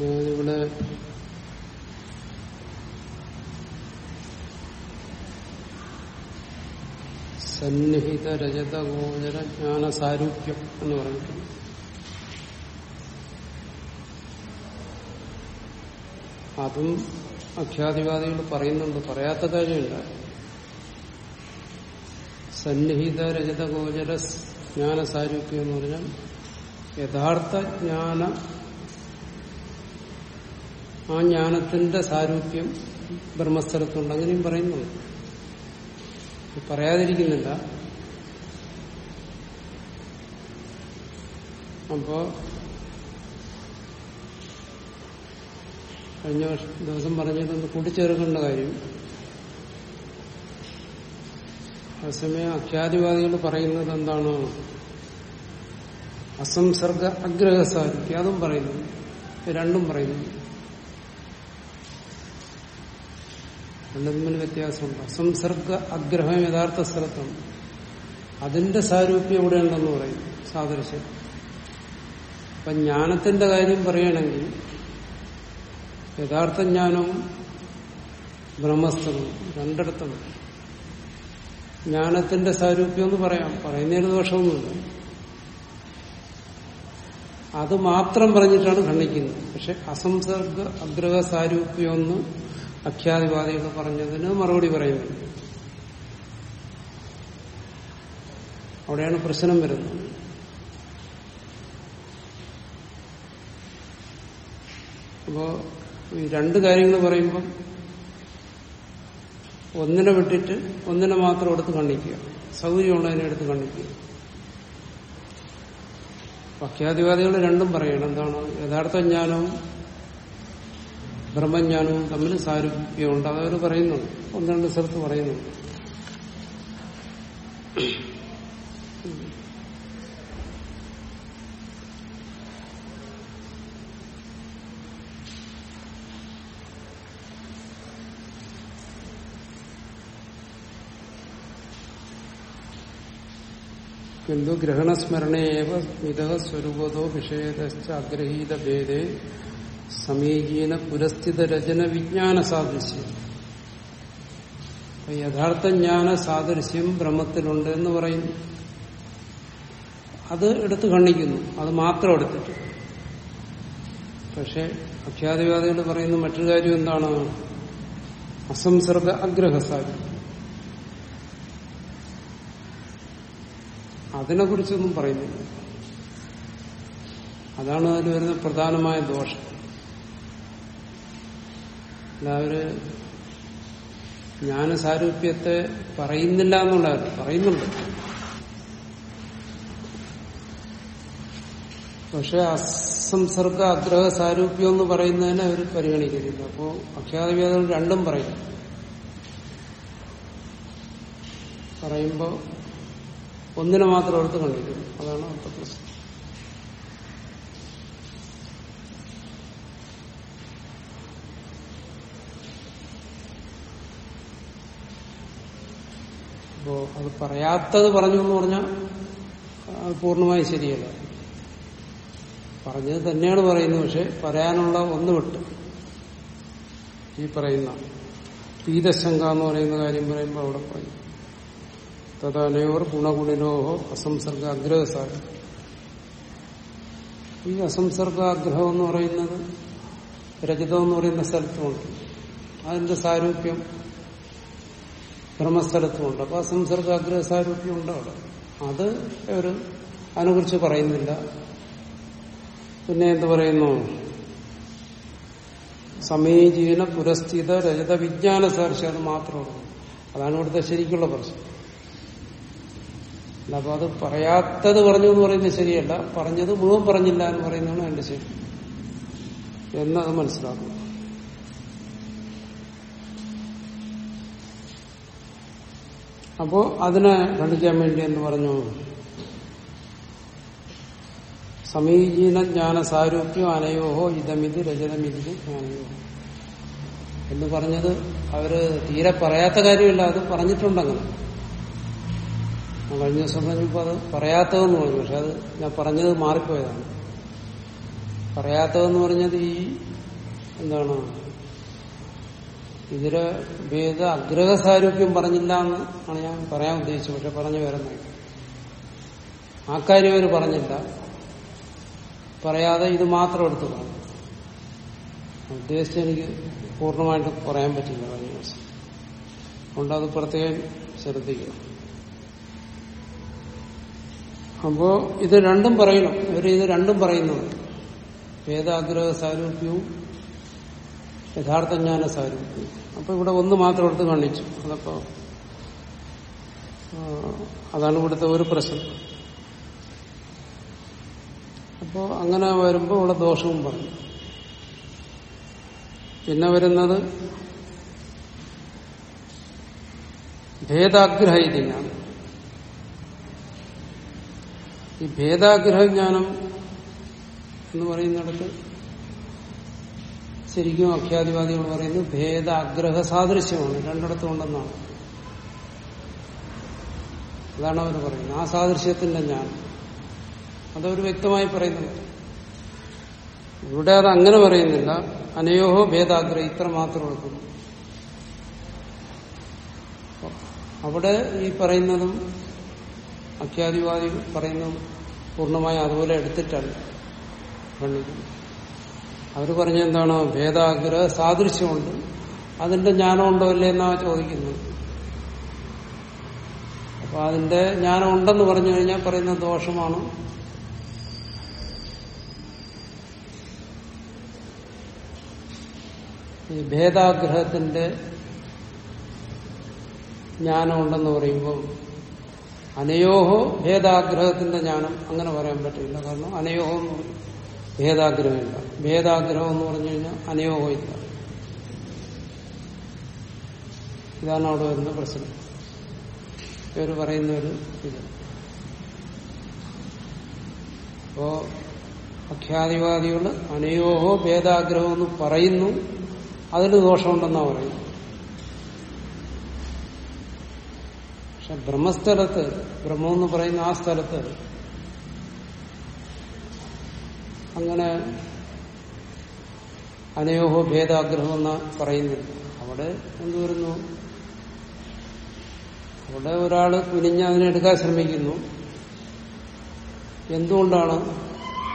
ഇവിടെ സന്നിഹിത രജത ഗോചര ജ്ഞാന സാരൂപ്യം എന്ന് പറഞ്ഞിട്ടുണ്ട് അതും അഖ്യാതിവാദികൾ പറയുന്നുണ്ട്. പറയാത്ത കാര്യമില്ല. സന്നിഹിത രജത ഗോചര ജ്ഞാന സാരൂപ്യം എന്ന് പറഞ്ഞാൽ യഥാർത്ഥ ജ്ഞാന ആ ജ്ഞാനത്തിന്റെ സാരൂപ്യം ബ്രഹ്മസ്ഥലത്തുണ്ട്. അങ്ങനെയും പറയുന്നുണ്ട് പറയാതിരിക്കുന്നില്ല. അപ്പോ കഴിഞ്ഞ ദിവസം പറഞ്ഞിട്ടൊന്ന് കൂട്ടിച്ചേർക്കേണ്ട കാര്യം. അതേസമയം അഖ്യാതിവാദികൾ പറയുന്നത് എന്താണ്? അസംസർഗ അഗ്രഹസാരിക്കും അതും പറയുന്നു. രണ്ടും പറയുന്നു. രണ്ടും വ്യത്യാസമുണ്ട്. അസംസർഗ അഗ്രഹം യഥാർത്ഥ സ്ഥലത്താണ്. അതിന്റെ സാരൂപ്യം ഇവിടെ ഉണ്ടെന്ന് പറയും സാദൃശ്യം. അപ്പൊ ജ്ഞാനത്തിന്റെ കാര്യം പറയുകയാണെങ്കിൽ യഥാർത്ഥ ജ്ഞാനവും ബ്രഹ്മസ്ഥലവും രണ്ടിടത്തും ജ്ഞാനത്തിന്റെ സാരൂപ്യം എന്ന് പറയാം. പറയുന്നതിന് ദോഷമൊന്നുമില്ല. അത് മാത്രം പറഞ്ഞിട്ടാണ് ഖണ്ഡിക്കുന്നത്. പക്ഷെ അസംസർഗ അഗ്രഹ സാരൂപ്യം എന്ന് അഖ്യാതിവാദികൾ പറഞ്ഞതിന് മറുപടി പറയുന്നത് അവിടെയാണ് പ്രശ്നം വരുന്നത്. അപ്പോ ഈ രണ്ട് കാര്യങ്ങൾ പറയുമ്പം ഒന്നിനെ വിട്ടിട്ട് ഒന്നിനെ മാത്രം എടുത്ത് കണ്ണിക്കുക സൗകര്യമുള്ളതിനെ എടുത്ത് കണ്ണിക്കുക അഖ്യാതിവാദികൾ രണ്ടും പറയണം. എന്താണ്? യഥാർത്ഥ ജ്ഞാനവും ബ്രഹ്മജ്ഞാനവും തമ്മിൽ സാരൂപ്യമുണ്ട്. അതവർ പറയുന്നുണ്ട്. ഒന്ന് രണ്ട് സ്ഥലത്ത് പറയുന്നുണ്ട്. കിന്തു ഗ്രഹണസ്മരണേവ മിത സ്വരൂപതോ വിഷയതശ്ച അഗ്രഹീത ഭേദേ സമീചീന പുരസ്ഥിത രചന വിജ്ഞാന സാദൃശ്യം. യഥാർത്ഥ ജ്ഞാന സാദൃശ്യം ബ്രഹ്മത്തിലുണ്ട് എന്ന് പറയുന്നു അത് എടുത്ത് കണ്ണിക്കുന്നു അത് മാത്രം എടുത്തിട്ട്. പക്ഷെ അഖ്യാതിവാദികൾ പറയുന്ന മറ്റൊരു കാര്യം എന്താണ്? അസംസർഗ അഗ്രഹസാരി. അതിനെക്കുറിച്ചൊന്നും പറയുന്നില്ല. അതാണ് അതിൽ വരുന്ന പ്രധാനമായ ദോഷം. എല്ലാവര് ജ്ഞാനസാരൂപ്യത്തെ പറയുന്നില്ല എന്നുള്ളവർ പറയുന്നുണ്ട്. പക്ഷെ അസംസർഗ അഗ്രഹ സാരൂപ്യം എന്ന് പറയുന്നതിനെ അവർ പരിഗണിക്കുന്നില്ല. അപ്പോ അഖ്യാതവേദങ്ങൾ രണ്ടും പറയും. പറയുമ്പോ ഒന്നിനെ മാത്രം എടുത്ത് കണ്ടിരിക്കുന്നു. അതാണ് അടുത്ത പ്രശ്നം. അപ്പോ അത് പറയാത്തത് പറഞ്ഞു എന്ന് പറഞ്ഞാൽ അത് പൂർണമായി ശരിയല്ല. പറഞ്ഞത് തന്നെയാണ് പറയുന്നത് പക്ഷെ പറയാനുള്ള ഒന്ന് വിട്ട് ഈ പറയുന്ന പീതശങ്ക എന്ന് പറയുന്ന കാര്യം പറയുമ്പോൾ അവിടെ പറയും. തഥാനയോർ ഗുണഗുണിനോഹോ അസംസർഗ അഗ്രഹസാരം ഈ അസംസർഗ ആഗ്രഹം എന്ന് പറയുന്നത് രജതം എന്ന് പറയുന്ന സ്ഥലത്തുമുണ്ട്. അതിന്റെ സാരൂപ്യം ബ്രഹ്മസ്ഥലത്തുമുണ്ട്. അപ്പൊ സംസർഗ ആഗ്രഹ സാരൂപ്യമുണ്ട് അവിടെ. അത് ഒരു അതിനെക്കുറിച്ച് പറയുന്നില്ല. പിന്നെ എന്ത് പറയുന്നു? സമീചീന പുരസ്ഥിത രജത വിജ്ഞാന സാക്ഷ്യം അത് മാത്രമാണ് അതാണ് ഇവിടുത്തെ ശരിക്കുള്ള പ്രശ്നം. അപ്പൊ അത് പറയാത്തത് പറഞ്ഞു എന്ന് പറയുന്നത് ശരിയല്ല. പറഞ്ഞത് മുഴുവൻ പറഞ്ഞില്ല എന്ന് പറയുന്നതാണ് എന്റെ ശരി. എന്നത് മനസ്സിലാക്കണം അപ്പോ അതിനെ ഖണ്ഡിക്കാൻ വേണ്ടി എന്ന് പറഞ്ഞു. സമീചീന ജ്ഞാന സാരൂപ്യം അനയോഹോ ഇതമിതി രജതമിതി ജ്ഞാനയോഹോ. എന്ന് പറഞ്ഞത് അവർ തീരെ പറയാത്ത കാര്യമില്ല അത് പറഞ്ഞിട്ടുണ്ടങ്ങനെ. കഴിഞ്ഞ ദിവസം പറഞ്ഞപ്പോ അത് പറയാത്തതെന്ന് പറഞ്ഞു പക്ഷെ അത് ഞാൻ പറഞ്ഞത് മാറിപ്പോയതാണ്. പറയാത്തതെന്ന് പറഞ്ഞത് ഈ എന്താണ് ഇതിൽ വേദ അഗ്രഹ സാരൂപ്യം പറഞ്ഞില്ല എന്ന് ആണ് ഞാൻ പറയാൻ ഉദ്ദേശിച്ചത്. പക്ഷെ പറഞ്ഞു വരുന്നത് ആ കാര്യം അവർ പറഞ്ഞില്ല. പറയാതെ ഇത് മാത്രം എടുത്തു പറഞ്ഞു. ഉദ്ദേശിച്ച് എനിക്ക് പൂർണമായിട്ട് പറയാൻ പറ്റില്ല. കഴിഞ്ഞ ദിവസം അതുകൊണ്ട് അത് പ്രത്യേകം ശ്രദ്ധിക്കണം. അപ്പോ ഇത് രണ്ടും പറയണം. ഇവർ ഇത് രണ്ടും പറയുന്നുണ്ട്. വേദാഗ്രഹ സാരൂപ്യവും യഥാർത്ഥ ജ്ഞാന സാരൂപ്യം അപ്പൊ ഇവിടെ ഒന്ന് മാത്രം എടുത്ത് കാണിച്ചു. അതപ്പോ അതാണ് ഇവിടുത്തെ ഒരു പ്രശ്നം. അപ്പോ അങ്ങനെ വരുമ്പോൾ ഇവിടെ ദോഷവും പറഞ്ഞു. പിന്നെ വരുന്നത് ഭേദാഗ്രഹജ്ഞാനം ഈ ഭേദാഗ്രഹജ്ഞാനം എന്ന് പറയുന്നിടത്ത് ശരിക്കും അഖ്യാതിവാദികൾ പറയുന്നത് ഭേദ ആഗ്രഹ സാദൃശ്യമാണ്. രണ്ടിടത്തും ഉണ്ടെന്നാണ്. അതാണ് അവർ പറയുന്നത്. ആ സാദൃശ്യത്തിന്റെ ഞാൻ. അതവർ വ്യക്തമായി പറയുന്നുണ്ട് ഇവിടെ അത് അങ്ങനെ പറയുന്നില്ല. അനയോഹോ ഭേദാഗ്രഹം ഇത്ര മാത്രം എടുക്കുന്നു അവിടെ ഈ പറയുന്നതും അഖ്യാതിവാദി പറയുന്നതും പൂർണമായി അതുപോലെ എടുത്തിട്ടല്ല. ഖണ്ഡിക്കുന്നത് അവർ പറഞ്ഞ എന്താണ്? ഭേദാഗ്രഹ സാദൃശ്യമുണ്ട്. അതിന്റെ ജ്ഞാനമുണ്ടോ ഇല്ലേ എന്നാ ചോദിക്കുന്നത്. അപ്പൊ അതിന്റെ ജ്ഞാനം ഉണ്ടെന്ന് പറഞ്ഞു കഴിഞ്ഞാൽ പറയുന്ന ദോഷമാണ്. ഈ ഭേദാഗ്രഹത്തിന്റെ ജ്ഞാനമുണ്ടെന്ന് പറയുമ്പോൾ അനയോഹോ ഭേദാഗ്രഹത്തിന്റെ ജ്ഞാനം അങ്ങനെ പറയാൻ പറ്റില്ല. കാരണം അനയോഹോ ഭേദാഗ്രഹമില്ല. ഭേദാഗ്രഹം എന്ന് പറഞ്ഞു കഴിഞ്ഞാൽ അനയോഹം ഇതാണ് അവിടെ വരുന്ന പ്രശ്നം. ഇവർ പറയുന്ന ഒരു ഇത്. അപ്പോ അഖ്യാതിവാദികൾ അനയോഹോ ഭേദാഗ്രഹം എന്ന് പറയുന്നു. അതിൽ ദോഷമുണ്ടെന്നാ പറയുന്നു പക്ഷെ ബ്രഹ്മസ്ഥലത്ത് ബ്രഹ്മം എന്ന് പറയുന്ന ആ സ്ഥലത്ത് അങ്ങനെ അനയോഹോ ഭേദാഗ്രഹം എന്ന് പറയുന്നില്ല അവിടെ എന്തുവരുന്നു അവിടെ ഒരാൾ കുനിഞ്ഞ് അതിനെടുക്കാൻ ശ്രമിക്കുന്നു. എന്തുകൊണ്ടാണ്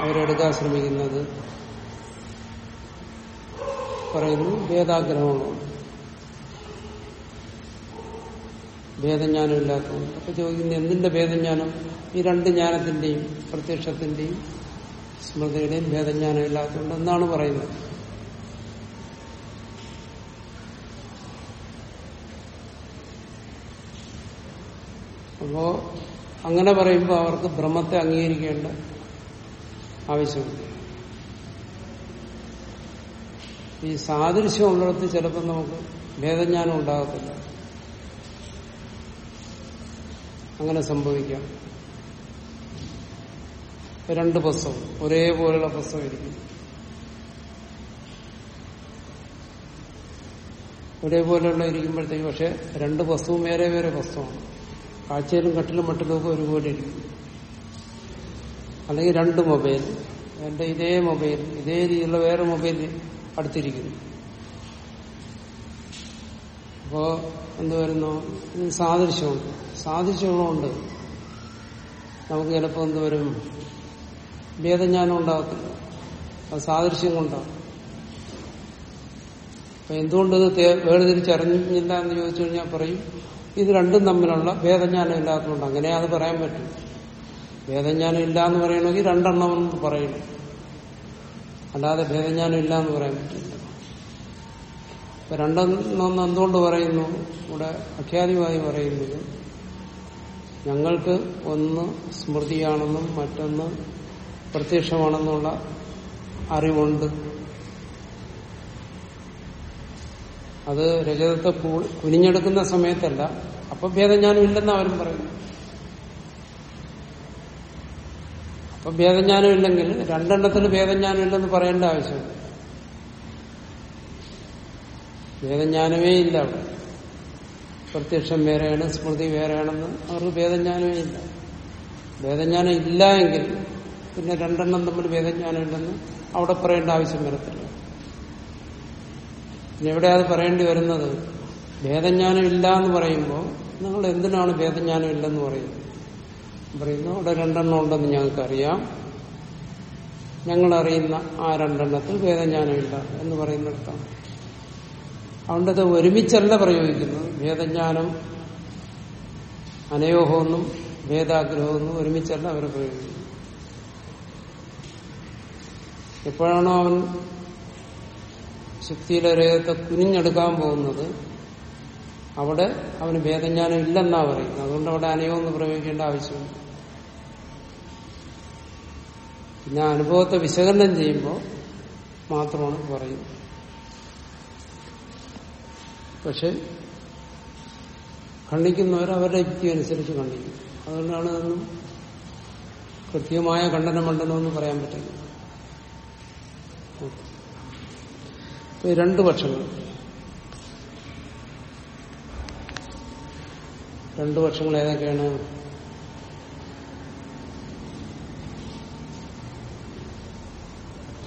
അവരെടുക്കാൻ ശ്രമിക്കുന്നത്? പറയുന്നു ഭേദാഗ്രഹമാണ്. ഭേദജ്ഞാനം ഇല്ലാത്തതുകൊണ്ട് അപ്പൊ ചോദിക്കുന്നത് എന്തിന്റെ ഭേദജ്ഞാനം? ഈ രണ്ട് ജ്ഞാനത്തിന്റെയും പ്രത്യക്ഷത്തിന്റെയും സ്മൃതിയുടെയും ഭേദജ്ഞാനം ഇല്ലാത്തതുകൊണ്ട് എന്നാണ് പറയുന്നത്? അപ്പോ അങ്ങനെ പറയുമ്പോൾ അവർക്ക് ബ്രഹ്മത്തെ അംഗീകരിക്കേണ്ട ആവശ്യമുണ്ട്. ഈ സാദൃശ്യം ഉള്ളിടത്ത് ചിലപ്പോൾ നമുക്ക് ഭേദജ്ഞാനം ഉണ്ടാകത്തില്ല. അങ്ങനെ സംഭവിക്കാം. രണ്ട് പുസ്തകം ഒരേപോലെയുള്ള പുസ്തകം ഇരിക്കും. ഒരേപോലെയുള്ള ഇരിക്കുമ്പോഴത്തേക്ക് പക്ഷെ രണ്ട് ബസ്സും വേറെ വേറെ ബസ്സുമാണ് കാഴ്ചയിലും കട്ടിലും മട്ടിലും ഒരുപോലെ ഇരിക്കും. അല്ലെങ്കിൽ രണ്ട് മൊബൈൽ എന്റെ ഇതേ മൊബൈൽ ഇതേ രീതിയിലുള്ള വേറെ മൊബൈൽ അടുത്തിരിക്കുന്നു. അപ്പോ എന്ത് വരുന്നു? സാദൃശ്യമുണ്ട്. സാദൃശ്യമുള്ളതുകൊണ്ട് നമുക്ക് ചിലപ്പോൾ എന്ത് വരും? ഭേദജ്ഞാനം ഉണ്ടാകത്തില്ല. അത് സാദൃശ്യം കൊണ്ടാണ്. അപ്പൊ എന്തുകൊണ്ട് ഇത് തേ- വേർതിരിച്ചറിഞ്ഞില്ല എന്ന് ചോദിച്ചു കഴിഞ്ഞാൽ പറയും ഇത് രണ്ടും തമ്മിലുള്ള ഭേദജ്ഞാനം ഇല്ലാത്തതുകൊണ്ട് അങ്ങനെ അത് പറയാൻ പറ്റും. ഭേദജ്ഞാനം ഇല്ല എന്ന് പറയണമെങ്കിൽ രണ്ടെണ്ണം എന്ന് പറയണം. അല്ലാതെ ഭേദജ്ഞാനം ഇല്ല എന്ന് പറയാൻ പറ്റില്ല. അപ്പൊ രണ്ടെണ്ണം എന്തുകൊണ്ട് പറയുന്നു? ഇവിടെ അഖ്യാതിമായി പറയുന്നത് ഞങ്ങൾക്ക് ഒന്ന് സ്മൃതിയാണെന്നും മറ്റൊന്ന് പ്രത്യക്ഷമാണെന്നുള്ള അറിവുണ്ട്. അത് രജതത്തെ കുനിഞ്ഞെടുക്കുന്ന സമയത്തല്ല. അപ്പൊ ഭേദജ്ഞാനം ഇല്ലെന്ന് അവരും പറയുന്നു. അപ്പൊ ഭേദജ്ഞാനം ഇല്ലെങ്കിൽ രണ്ടെണ്ണത്തിന് ഭേദജ്ഞാനം ഇല്ലെന്ന് പറയേണ്ട ആവശ്യം ഭേദജ്ഞാനമേ ഇല്ല പ്രത്യക്ഷം വേറെയാണ് സ്മൃതി വേറെയാണെന്ന് അവർക്ക് ഭേദജ്ഞാനമേ ഇല്ല. ഭേദജ്ഞാനം ഇല്ല എങ്കിൽ പിന്നെ രണ്ടെണ്ണം തമ്മിൽ വേദജ്ഞാനം ഉണ്ടെന്ന് അവിടെ പറയേണ്ട ആവശ്യം വരത്തില്ല. പിന്നെ എവിടെ അത് പറയേണ്ടി വരുന്നത്? വേദജ്ഞാനം ഇല്ല എന്ന് പറയുമ്പോൾ നിങ്ങൾ എന്തിനാണ് ഭേദജ്ഞാനം ഇല്ലെന്ന് പറയുന്നത്? പറയുന്നു അവിടെ രണ്ടെണ്ണം ഉണ്ടെന്ന് ഞങ്ങൾക്കറിയാം. ഞങ്ങൾ അറിയുന്ന ആ രണ്ടെണ്ണത്തിൽ ഭേദജ്ഞാനമില്ല എന്ന് പറയുന്നിടത്താണ്. അതുകൊണ്ട് അത് ഒരുമിച്ചല്ല പ്രയോഗിക്കുന്നത്. വേദജ്ഞാനം അനയോഹമെന്നും ഭേദാഗ്രഹമെന്നും ഒരുമിച്ചല്ല അവർ പ്രയോഗിക്കുന്നത്. എപ്പോഴാണോ അവൻ ശക്തിയിലെ രേഖത്തെ കുനിഞ്ഞെടുക്കാൻ പോകുന്നത് അവിടെ അവന് ഭേദജ്ഞാനം ഇല്ലെന്നാ പറയുന്നത്. അതുകൊണ്ട് അവിടെ അനയോന്ന് പ്രയോഗിക്കേണ്ട ആവശ്യമില്ല. പിന്നെ അനുഭവത്തെ വിശകലനം ചെയ്യുമ്പോൾ മാത്രമാണ് പറയുന്നത്. പക്ഷെ ഖണ്ഡിക്കുന്നവർ അവരുടെ യുക്തി അനുസരിച്ച് ഖണ്ഡിക്കും. അതുകൊണ്ടാണ് അതൊന്നും കൃത്യമായ ഖണ്ഡനമണ്ഡലമെന്ന് പറയാൻ പറ്റില്ല. രണ്ട് പക്ഷങ്ങൾ. രണ്ട് പക്ഷങ്ങൾ ഏതൊക്കെയാണ്?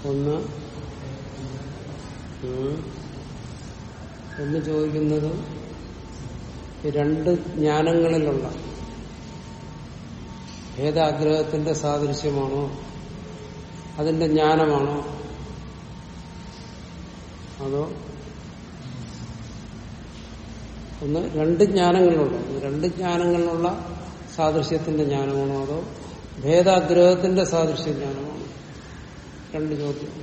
ഒന്ന്. ഒന്ന് ചോദിക്കുന്നത് രണ്ട് ജ്ഞാനങ്ങളിലുള്ള ഏതാഗ്രഹത്തിന്റെ സാദൃശ്യമാണോ? അതിന്റെ ജ്ഞാനമാണോ? അതോ? ഒന്ന് രണ്ട് ജ്ഞാനങ്ങളുള്ള രണ്ട് ജ്ഞാനങ്ങളിലുള്ള സാദൃശ്യത്തിന്റെ ജ്ഞാനമാണോ അതോ ഭേദാഗ്രഹത്തിന്റെ സാദൃശ്യ ജ്ഞാനമാണോ? രണ്ട് ചോദ്യം.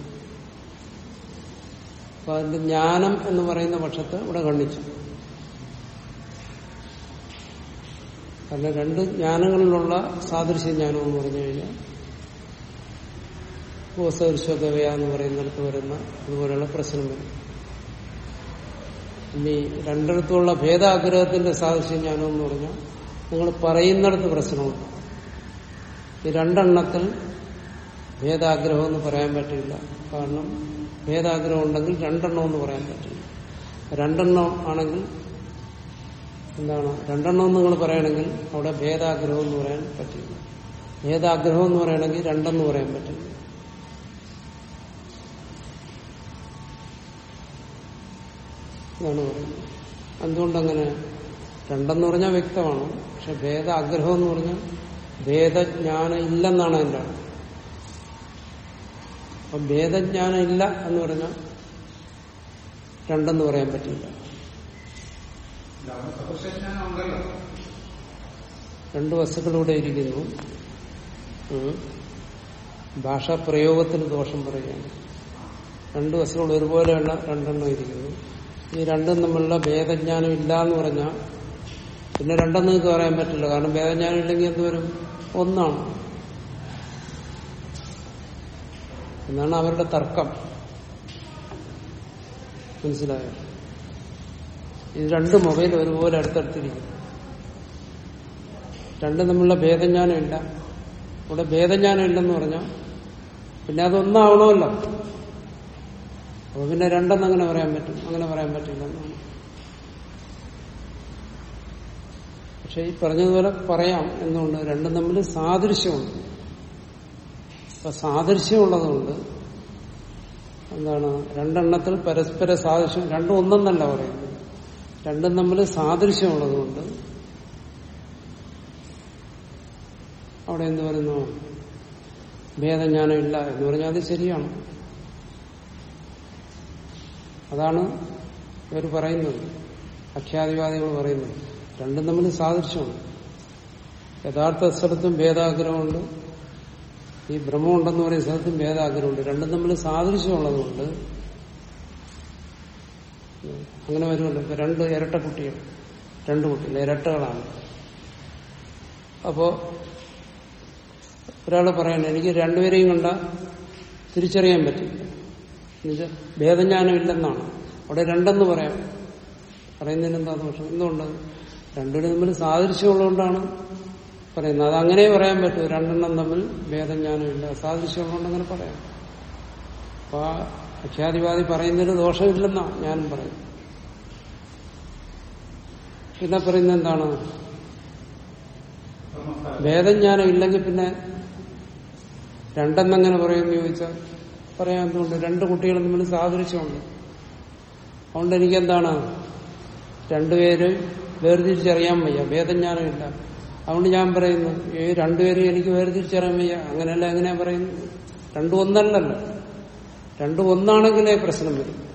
അപ്പൊ അതിന്റെ ജ്ഞാനം എന്ന് പറയുന്ന പക്ഷത്ത് ഇവിടെ കണ്ണിച്ചു കാരണം രണ്ട് ജ്ഞാനങ്ങളിലുള്ള സാദൃശ്യ ജ്ഞാനം എന്ന് പറഞ്ഞു കഴിഞ്ഞാൽ എന്ന് പറയുന്നിടത്ത് വരുന്ന അതുപോലെയുള്ള പ്രശ്നം വരും ഇനി രണ്ടിടത്തുള്ള ഭേദാഗ്രഹത്തിന്റെ സാദൃശ്യം ജ്ഞാനം എന്ന് പറഞ്ഞാൽ നിങ്ങൾ പറയുന്നിടത്ത് പ്രശ്നമുണ്ട് ഈ രണ്ടെണ്ണത്തിൽ ഭേദാഗ്രഹം എന്ന് പറയാൻ പറ്റില്ല. കാരണം ഭേദാഗ്രഹം ഉണ്ടെങ്കിൽ രണ്ടെണ്ണം എന്ന് പറയാൻ പറ്റില്ല. രണ്ടെണ്ണം ആണെങ്കിൽ എന്താണ്? രണ്ടെണ്ണം നിങ്ങൾ പറയണമെങ്കിൽ അവിടെ ഭേദാഗ്രഹം എന്ന് പറയാൻ പറ്റില്ല. ഭേദാഗ്രഹം എന്ന് പറയണമെങ്കിൽ രണ്ടെന്ന് പറയാൻ പറ്റില്ല. ഇതാണ് പറയുന്നത്. എന്തുകൊണ്ടങ്ങനെ? രണ്ടെന്ന് പറഞ്ഞാൽ വ്യക്തമാണ്. പക്ഷെ ഭേദ ആഗ്രഹം എന്ന് പറഞ്ഞാൽ ഭേദജ്ഞാനം ഇല്ലെന്നാണ് എന്റെ അർത്ഥം. അപ്പൊ ഭേദജ്ഞാനം ഇല്ല എന്ന് പറഞ്ഞാൽ രണ്ടെന്ന് പറയാൻ പറ്റില്ല. രണ്ടു വസ്തുക്കളിലൂടെ വസ്തുക്കളിവിടെ ഇരിക്കുന്നു. ഭാഷാ ഭാഷാപ്രയോഗത്തിന് ദോഷം പറയുകയാണ്. രണ്ട് വസ്തുക്കൾ ഒരുപോലെയുള്ള രണ്ടെണ്ണം ഇരിക്കുന്നു. ഈ രണ്ടും തമ്മിലുള്ള ഭേദജ്ഞാനം ഇല്ല എന്ന് പറഞ്ഞാൽ പിന്നെ രണ്ടെന്ന് നിങ്ങൾക്ക് പറയാൻ പറ്റില്ല. കാരണം ഭേദജ്ഞാനം ഇല്ലെങ്കിൽ എന്തുവരും ഒന്നാണ്. എന്നാണ് അവരുടെ തർക്കം. മനസ്സിലായോ? ഇത് രണ്ട് മൊബൈൽ ഒരുപോലെ അടുത്തടുത്തിരിക്കും. രണ്ടും തമ്മിലുള്ള ഭേദജ്ഞാനം ഇല്ല. ഇവിടെ ഭേദജ്ഞാനം ഇല്ലെന്ന് പറഞ്ഞാൽ പിന്നെ അതൊന്നാവണമല്ലോ. അപ്പൊ പിന്നെ രണ്ടെന്ന് അങ്ങനെ പറയാൻ പറ്റും. അങ്ങനെ പറയാൻ പറ്റില്ല. പക്ഷെ ഈ പറഞ്ഞതുപോലെ പറയാം എന്നുകൊണ്ട് രണ്ടും തമ്മിൽ സാദൃശ്യമുണ്ട്. അപ്പൊ സാദൃശ്യമുള്ളതുകൊണ്ട് എന്താണ്? രണ്ടെണ്ണത്തിൽ പരസ്പര സാദൃശ്യം രണ്ടും ഒന്നെന്നല്ല പറയുന്നത്. രണ്ടും തമ്മിൽ സാദൃശ്യമുള്ളതുകൊണ്ട് അവിടെ എന്ത് വരുന്നു ഭേദജ്ഞാനം ഇല്ല എന്ന് പറഞ്ഞാൽ അത് ശരിയാണ്. അതാണ് ഇവർ പറയുന്നത്. അഖ്യാതിവാദികൾ പറയുന്നത്. രണ്ടും തമ്മിൽ സാദൃശ്യമാണ്. യഥാർത്ഥ സ്ഥലത്തും ഭേദാഗ്രഹമുണ്ട്. ഈ ബ്രഹ്മമുണ്ടെന്ന് പറയുന്ന സ്ഥലത്തും ഭേദാഗ്രഹമുണ്ട്. രണ്ടും തമ്മിൽ സാദൃശ്യമുള്ളതുകൊണ്ട് അങ്ങനെ വരുമല്ലോ. ഇപ്പൊ രണ്ട് ഇരട്ട കുട്ടികൾ. രണ്ട് കുട്ടികൾ. ഇരട്ടകളാണ്. അപ്പോ ഒരാൾ പറയണം എനിക്ക് രണ്ടുപേരെയും കണ്ട തിരിച്ചറിയാൻ പറ്റും. എന്നുവെച്ചാൽ ഭേദജ്ഞാനം ഇല്ലെന്നാണ് അവിടെ രണ്ടെന്ന് പറയാം. പറയുന്നതിന് എന്താ ദോഷം എന്തുകൊണ്ട്? രണ്ടിനും തമ്മിൽ സാദൃശ്യമുള്ളതുകൊണ്ടാണ് പറയുന്നത്. അത് അങ്ങനെ പറയാൻ പറ്റൂ. രണ്ടെണ്ണം തമ്മിൽ ഭേദജ്ഞാനം ഇല്ല സാദൃശ്യമുള്ളതുകൊണ്ട് അങ്ങനെ പറയാം. അപ്പൊ ആ അഖ്യാതിവാദി പറയുന്നതിന് ദോഷമില്ലെന്നാ ഞാനും പറയും പിന്നെ പറയുന്നത് എന്താണ്? ഭേദജ്ഞാനം ഇല്ലെങ്കിൽ പിന്നെ രണ്ടെന്നങ്ങനെ പറയുമെന്ന് ചോദിച്ചാൽ പറയാൻ എന്തുകൊണ്ട് രണ്ട് കുട്ടികളും തമ്മിൽ സാദൃശ്യമുണ്ട്. അതുകൊണ്ട് എനിക്കെന്താണ്? രണ്ടുപേരും വേർതിരിച്ചറിയാൻ വയ്യ. ഭേദജ്ഞാനമില്ല അതുകൊണ്ട് ഞാൻ പറയുന്നു ഈ രണ്ടുപേരും എനിക്ക് വേർതിരിച്ചറിയാൻ വയ്യ. അങ്ങനെയല്ല എങ്ങനെയാ പറയുന്നത്? രണ്ടു ഒന്നല്ലല്ലോ. രണ്ടു ഒന്നാണെങ്കിലേ പ്രശ്നം വരും.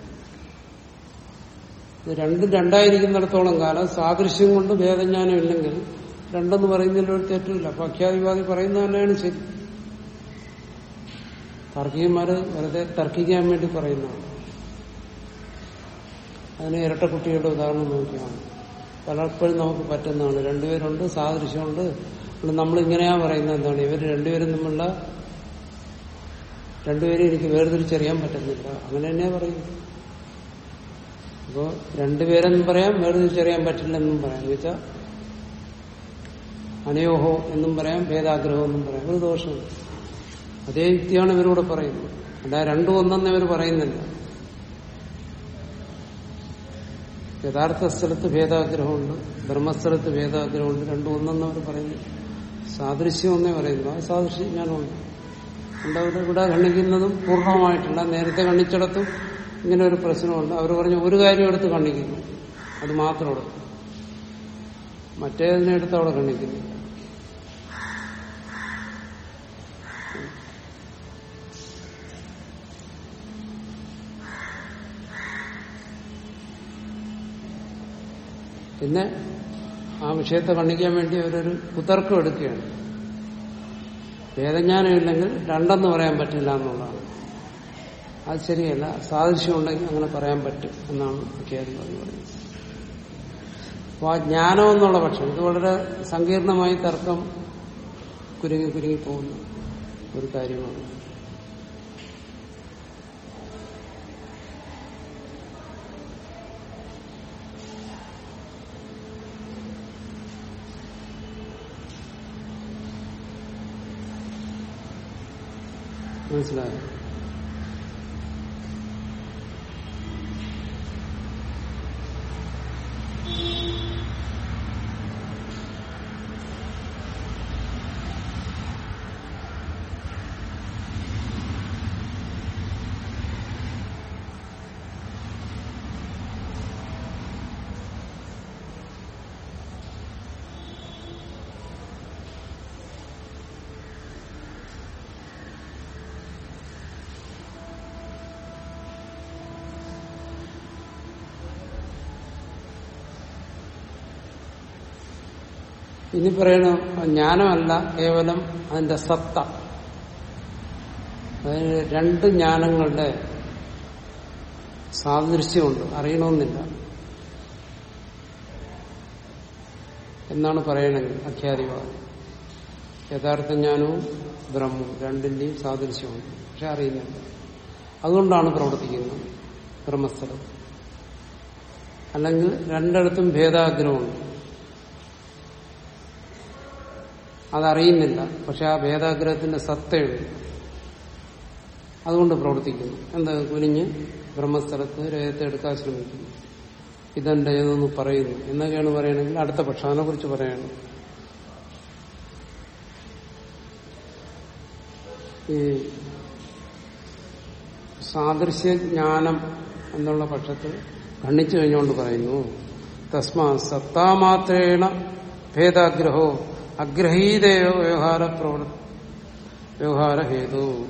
രണ്ടും രണ്ടായിരിക്കുന്നിടത്തോളം കാലം സാദൃശ്യം കൊണ്ട് ഭേദജ്ഞാനം ഇല്ലെങ്കിൽ രണ്ടെന്ന് പറയുന്നതിൽ ഒരു തെറ്റുമില്ല. അപ്പൊ അഖ്യാതിവാദി പറയുന്ന തന്നെയാണ് ശരി. താർക്കികന്മാര് വെറുതെ തർക്കിക്കാൻ വേണ്ടി പറയുന്നതാണ്. അതിന് ഇരട്ടക്കുട്ടികളുടെ ഉദാഹരണം നോക്കിയാണ് പലപ്പോഴും നമുക്ക് പറ്റുന്നതാണ്. രണ്ടുപേരുണ്ട് സാദൃശ്യമുണ്ട്. നമ്മളിങ്ങനെയാ പറയുന്നത് എന്താണ്? ഇവർ രണ്ടുപേരും തമ്മിലുള്ള രണ്ടുപേരും എനിക്ക് വേർതിരിച്ചറിയാൻ പറ്റുന്നില്ല. അങ്ങനെ തന്നെയാ പറയുന്നത്. അപ്പോ രണ്ടുപേരെന്നും പറയാം വേർതിരിച്ചറിയാൻ പറ്റില്ലെന്നും പറയാം. എന്ന് വെച്ചാൽ അനയോഹോ എന്നും പറയാം ഭേദാഗ്രഹം എന്നും പറയാം. ഒരു ദോഷമില്ല അതേ യുക്തിയാണ് ഇവരോട് പറയുന്നത്. അല്ല രണ്ടും ഒന്നെന്ന് ഇവർ പറയുന്നില്ല. യഥാർത്ഥ സ്ഥലത്ത് ഭേദാഗ്രഹമുണ്ട് ബ്രഹ്മസ്ഥലത്ത് ഭേദാഗ്രഹമുണ്ട് രണ്ടും ഒന്നെന്ന് അവർ പറയുന്നു സാദൃശ്യം ഒന്നേ പറയുന്നു ആ സാദൃശ്യം ഞാനുണ്ട് അതുകൊണ്ട് ഇവിടെ ഖണ്ഡിക്കുന്നതും പൂർണമായിട്ടില്ല. നേരത്തെ ഖണ്ഡിച്ചിടത്തും ഇങ്ങനെ ഒരു പ്രശ്നമുണ്ട്. അവർ പറഞ്ഞു ഒരു കാര്യം എടുത്ത് ഖണ്ഡിക്കുന്നു. അത് മാത്രം എടുത്തു മറ്റേതിനെ എടുത്ത് അവിടെ ഖണ്ഡിക്കുന്നില്ല പിന്നെ ആ വിഷയത്തെ കണ്ണിക്കാൻ വേണ്ടി അവരൊരു കുതർക്കം എടുക്കുകയാണ്. വേദജ്ഞാനം ഇല്ലെങ്കിൽ രണ്ടെന്ന് പറയാൻ പറ്റില്ല എന്നുള്ളതാണ്. അത് ശരിയല്ല. സാദൃശ്യം ഉണ്ടെങ്കിൽ അങ്ങനെ പറയാൻ പറ്റും എന്നാണ് അഖ്യാതിവാദി പറയുന്നത്. അപ്പോൾ ആ ജ്ഞാനം എന്നുള്ള പക്ഷം ഇത് വളരെ സങ്കീർണമായി തർക്കം കുരുങ്ങി കുരുങ്ങി പോകുന്ന ഒരു കാര്യമാണ്. മനസ്സിലായോ? ഇനി പറയണ? ജ്ഞാനമല്ല കേവലം അതിന്റെ സത്ത. അതായത് രണ്ട് ജ്ഞാനങ്ങളുടെ സാദൃശ്യമുണ്ട്. അറിയണമെന്നില്ല. എന്നാണ് പറയണമെങ്കിൽ അഖ്യാതിവാദം യഥാർത്ഥ ജ്ഞാനവും ബ്രഹ്മവും രണ്ടിന്റെയും സാദൃശ്യമുണ്ട്. പക്ഷെ അറിയുന്നില്ല. അതുകൊണ്ടാണ് പ്രവർത്തിക്കുന്നത് ബ്രഹ്മസ്ഥലം. അല്ലെങ്കിൽ രണ്ടിടത്തും ഭേദാഗ്രഹമുണ്ട്. അതറിയുന്നില്ല. പക്ഷെ ആ ഭേദാഗ്രഹത്തിന്റെ സത്തയുണ്ട് അതുകൊണ്ട് പ്രവർത്തിക്കുന്നു. എന്താ? കുനിഞ്ഞ് ബ്രഹ്മസ്ഥലത്ത് രേഖത്തെ എടുക്കാൻ ശ്രമിക്കുന്നു. ഇതെന്റെ ഏതൊന്ന് പറയുന്നു. എന്നൊക്കെയാണ് പറയണമെങ്കിൽ അടുത്ത പക്ഷാനെ കുറിച്ച് പറയണം. ഈ സാദൃശ്യജ്ഞാനം എന്നുള്ള പക്ഷത്തിൽ ഖണ്ഡിച്ചു കഴിഞ്ഞുകൊണ്ട് പറയുന്നു തസ്മാ സത്താമാത്രേണ ഭേദാഗ്രഹോ അഗ്രഹീതയോ വ്യവഹാര പ്രവൃത്തി വ്യവഹാര ഹേതു.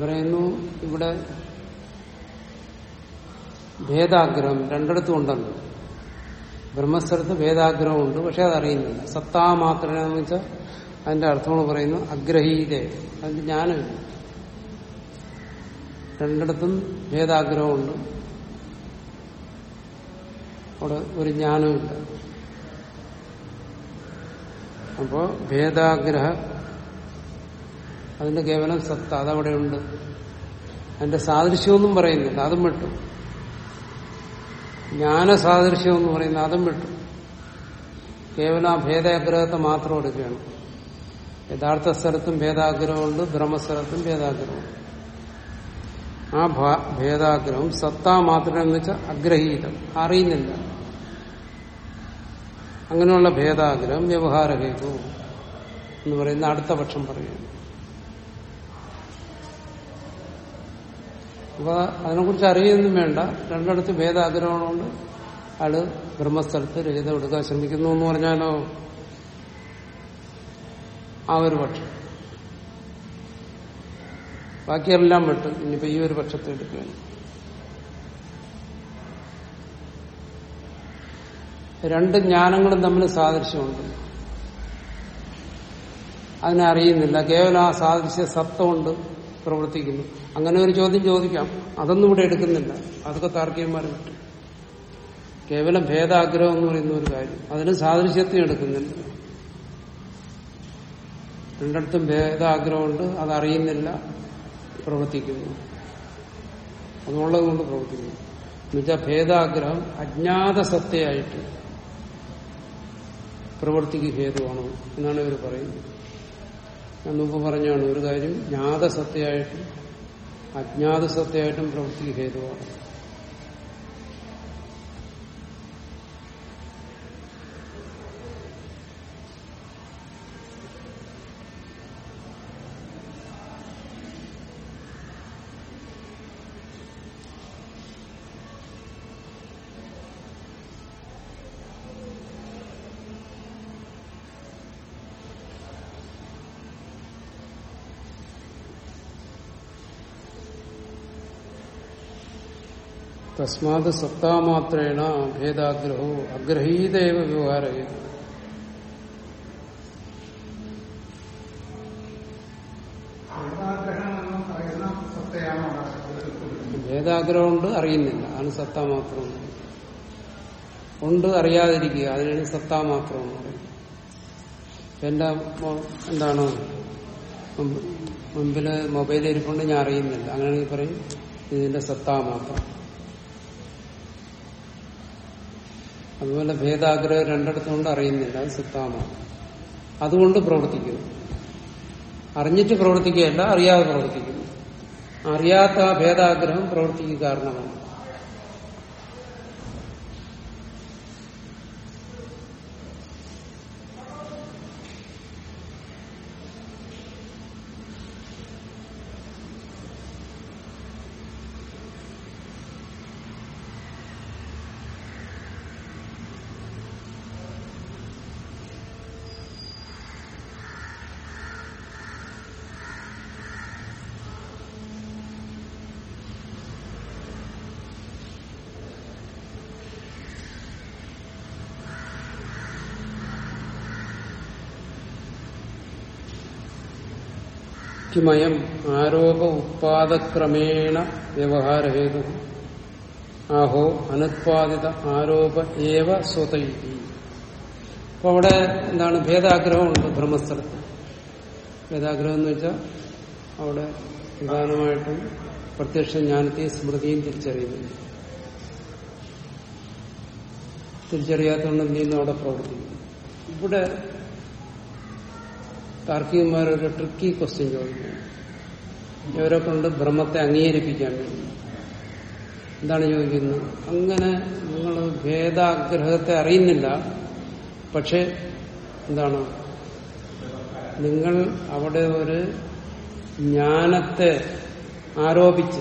പറയുന്നു ഇവിടെ ഭേദാഗ്രഹം രണ്ടിടത്തും ഉണ്ടല്ലോ. ബ്രഹ്മസ്ഥലത്ത് ഭേദാഗ്രഹമുണ്ട് പക്ഷെ അതറിയുന്നില്ല. സത്താ മാത്രമേ എന്ന് വെച്ചാൽ അതിന്റെ അർത്ഥങ്ങൾ പറയുന്നു അഗ്രഹീത. അതിന്റെ ജ്ഞാനമില്ല. രണ്ടിടത്തും ഭേദാഗ്രഹമുണ്ട് അവിടെ ഒരു ജ്ഞാനമില്ല. അപ്പോ ഭേദാഗ്രഹ അതിന്റെ കേവലം സത്ത അതവിടെയുണ്ട് അതിന്റെ സാദൃശ്യമൊന്നും പറയുന്നില്ല അതും വിട്ടു. ജ്ഞാനസാദൃശ്യം എന്ന് പറയുന്നത് അതും വിട്ടു. കേവലം ആ ഭേദാഗ്രഹത്തെ മാത്രം എടുക്കുകയാണ്. യഥാർത്ഥ സ്ഥലത്തും ഭേദാഗ്രഹമുണ്ട് ബ്രഹ്മസ്ഥലത്തും ഭേദാഗ്രഹമുണ്ട്. ആ ഭേദാഗ്രഹം സത്താ മാത്രം എന്ന് വെച്ചാൽ അഗ്രഹീതം അറിയുന്നില്ല. അങ്ങനെയുള്ള ഭേദാഗ്രഹം വ്യവഹാരഹേതു എന്ന് പറയുന്ന അടുത്ത പക്ഷം പറയുന്നു. അപ്പൊ അതിനെക്കുറിച്ച് അറിയൊന്നും വേണ്ട. രണ്ടിടത്ത് ഭേദാഗ്രഹമുണ്ട് അയാൾ ബ്രഹ്മസ്ഥലത്ത് രഹിതം എടുക്കാൻ ശ്രമിക്കുന്നു എന്ന് പറഞ്ഞാലോ? ആ ഒരു പക്ഷം. ബാക്കിയെല്ലാം വിട്ടു. ഇനിയിപ്പോ ഈ ഒരു പക്ഷത്തെ എടുക്കുകയാണ്. രണ്ട് ജ്ഞാനങ്ങളും തമ്മിൽ സാദൃശ്യമുണ്ട്. അതിനെ അറിയുന്നില്ല. കേവലം ആ സാദൃശ്യ സത്ത കൊണ്ട് പ്രവർത്തിക്കുന്നു. അങ്ങനെ ഒരു ചോദ്യം ചോദിക്കാം. അതൊന്നും ഇവിടെ എടുക്കുന്നില്ല. അതൊക്കെ താർക്കികന്മാർ കിട്ടും കേവലം ഭേദാഗ്രഹം എന്ന് പറയുന്ന ഒരു കാര്യം. അതിന് സാദൃശ്യത്തിന് എടുക്കുന്നില്ല. രണ്ടിടത്തും ഭേദാഗ്രഹമുണ്ട്. അതറിയുന്നില്ല പ്രവർത്തിക്കുന്നു. അതുള്ളത് കൊണ്ട് പ്രവർത്തിക്കുന്നു. എന്നുവെച്ചാൽ ഭേദാഗ്രഹം അജ്ഞാത സത്തയായിട്ട് പ്രവൃത്തിക്ക് ഹേതുവാണ് എന്നാണ് ഇവർ പറയുന്നത്. ഞാൻ മുമ്പ് പറഞ്ഞാണ് ഒരു കാര്യം ജ്ഞാതസത്തയായിട്ടും അജ്ഞാതസത്തയായിട്ടും പ്രവൃത്തിക്ക് ഹേതുവാണ്. തസ്മാത് സത്താമാത്രേണ ഭേദാഗ്രഹോ അഗ്രഹീതേവ വ്യവഹാരം ഭേദാഗ്രഹം എന്ന് പറയുന്ന സത്തയാണോ ഭേദാഗ്രഹമുണ്ട് അറിയുന്നില്ല. അതിന് സത്ത മാത്രം ഉണ്ട് അറിയാതിരിക്കുക. അതിനാണ് സത്ത മാത്രം പറയുന്നത് എന്റെ എന്താണ്? മുമ്പ്- മുമ്പിൽ മൊബൈൽ ഇരിപ്പുണ്ട് ഞാൻ അറിയുന്നില്ല. അങ്ങനെയാണെങ്കിൽ പറയും ഇതിന്റെ സത്താ മാത്രം അതുപോലെ ഭേദാഗ്രഹം രണ്ടിടത്തും കൊണ്ട് അറിയുന്നില്ല സത്താ അതുകൊണ്ട് പ്രവർത്തിക്കുന്നു. അറിഞ്ഞിട്ട് പ്രവർത്തിക്കുകയല്ല അറിയാതെ പ്രവർത്തിക്കുന്നു. അറിയാത്ത ഭേദാഗ്രഹം പ്രവർത്തിക്കുക കാരണമാണ്. കിമയം ആരോപ ഉത്പാദക്രമേണ വ്യവഹാരഹേതു. ആഹോ അനുത്പാദിത ആരോപ ഏവ സ്വതയുക്തി അപ്പൊ അവിടെ എന്താണ് ഭേദാഗ്രഹമുണ്ട് ബ്രഹ്മസ്ഥലത്ത്. ഭേദാഗ്രഹം എന്ന് വെച്ചാൽ അവിടെ പ്രധാനമായിട്ടും പ്രത്യക്ഷ ജ്ഞാനത്തെയും സ്മൃതിയും തിരിച്ചറിയുന്നുണ്ട് തിരിച്ചറിയാത്തതുകൊണ്ട് എന്ത് അവിടെ പ്രവർത്തിക്കുന്നു. ഇവിടെ താർക്കികന്മാരൊരു ട്രിക്കി ക്വസ്റ്റ്യൻ ചോദിക്കുന്നു. ഇവരെ കൊണ്ട് ബ്രഹ്മത്തെ അംഗീകരിപ്പിക്കാൻ വേണ്ടി എന്താണ് ചോദിക്കുന്നത്? അങ്ങനെ നിങ്ങൾ ഭേദാഗ്രഹത്തെ അറിയുന്നില്ല. പക്ഷെ എന്താണ്? നിങ്ങൾ അവിടെ ഒരു ജ്ഞാനത്തെ ആരോപിച്ച്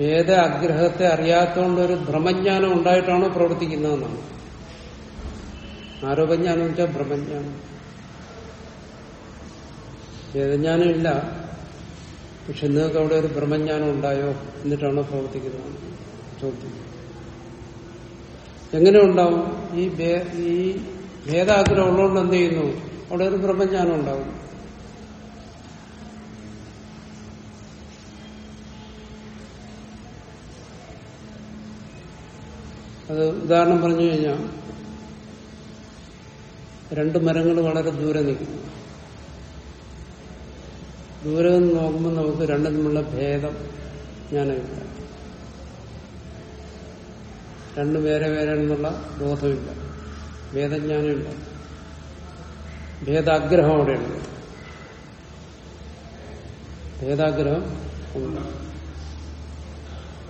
ഭേദ അഗ്രഹത്തെ അറിയാത്തതുകൊണ്ട് ഒരു ഭ്രമജ്ഞാനം ഉണ്ടായിട്ടാണോ പ്രവർത്തിക്കുന്നതെന്നാണ്. ആരോപജ്ഞാനം വെച്ചാൽ ഭ്രമജ്ഞാനം വേദജ്ഞാനം ഇല്ല പക്ഷെ നിങ്ങൾക്ക് അവിടെ ഒരു ബ്രഹ്മജ്ഞാനം ഉണ്ടായോ എന്നിട്ടാണ് പ്രവർത്തിക്കുന്നത്? ചോദ്യം. എങ്ങനെ ഉണ്ടാവും? ഈ ഈ ഭേദാഗ്രഹം ഉള്ളതുകൊണ്ട് എന്ത് ചെയ്യുന്നു? അവിടെ ഒരു ബ്രഹ്മജ്ഞാനം ഉണ്ടാവും. അത് ഉദാഹരണം പറഞ്ഞു കഴിഞ്ഞാൽ രണ്ട് മരങ്ങൾ വളരെ ദൂരെ നിൽക്കുന്നു. ദൂരെ നിന്ന് നോക്കുമ്പോൾ നമുക്ക് രണ്ടു തമ്മിലുള്ള ഭേദം ജ്ഞാനമില്ല രണ്ടും വേറെ വേറെ എന്നുള്ള ബോധമില്ല. ഭേദജ്ഞാനമില്ല. ഭേദാഗ്രഹം അവിടെയുണ്ട്. ഭേദാഗ്രഹം ഉണ്ട്.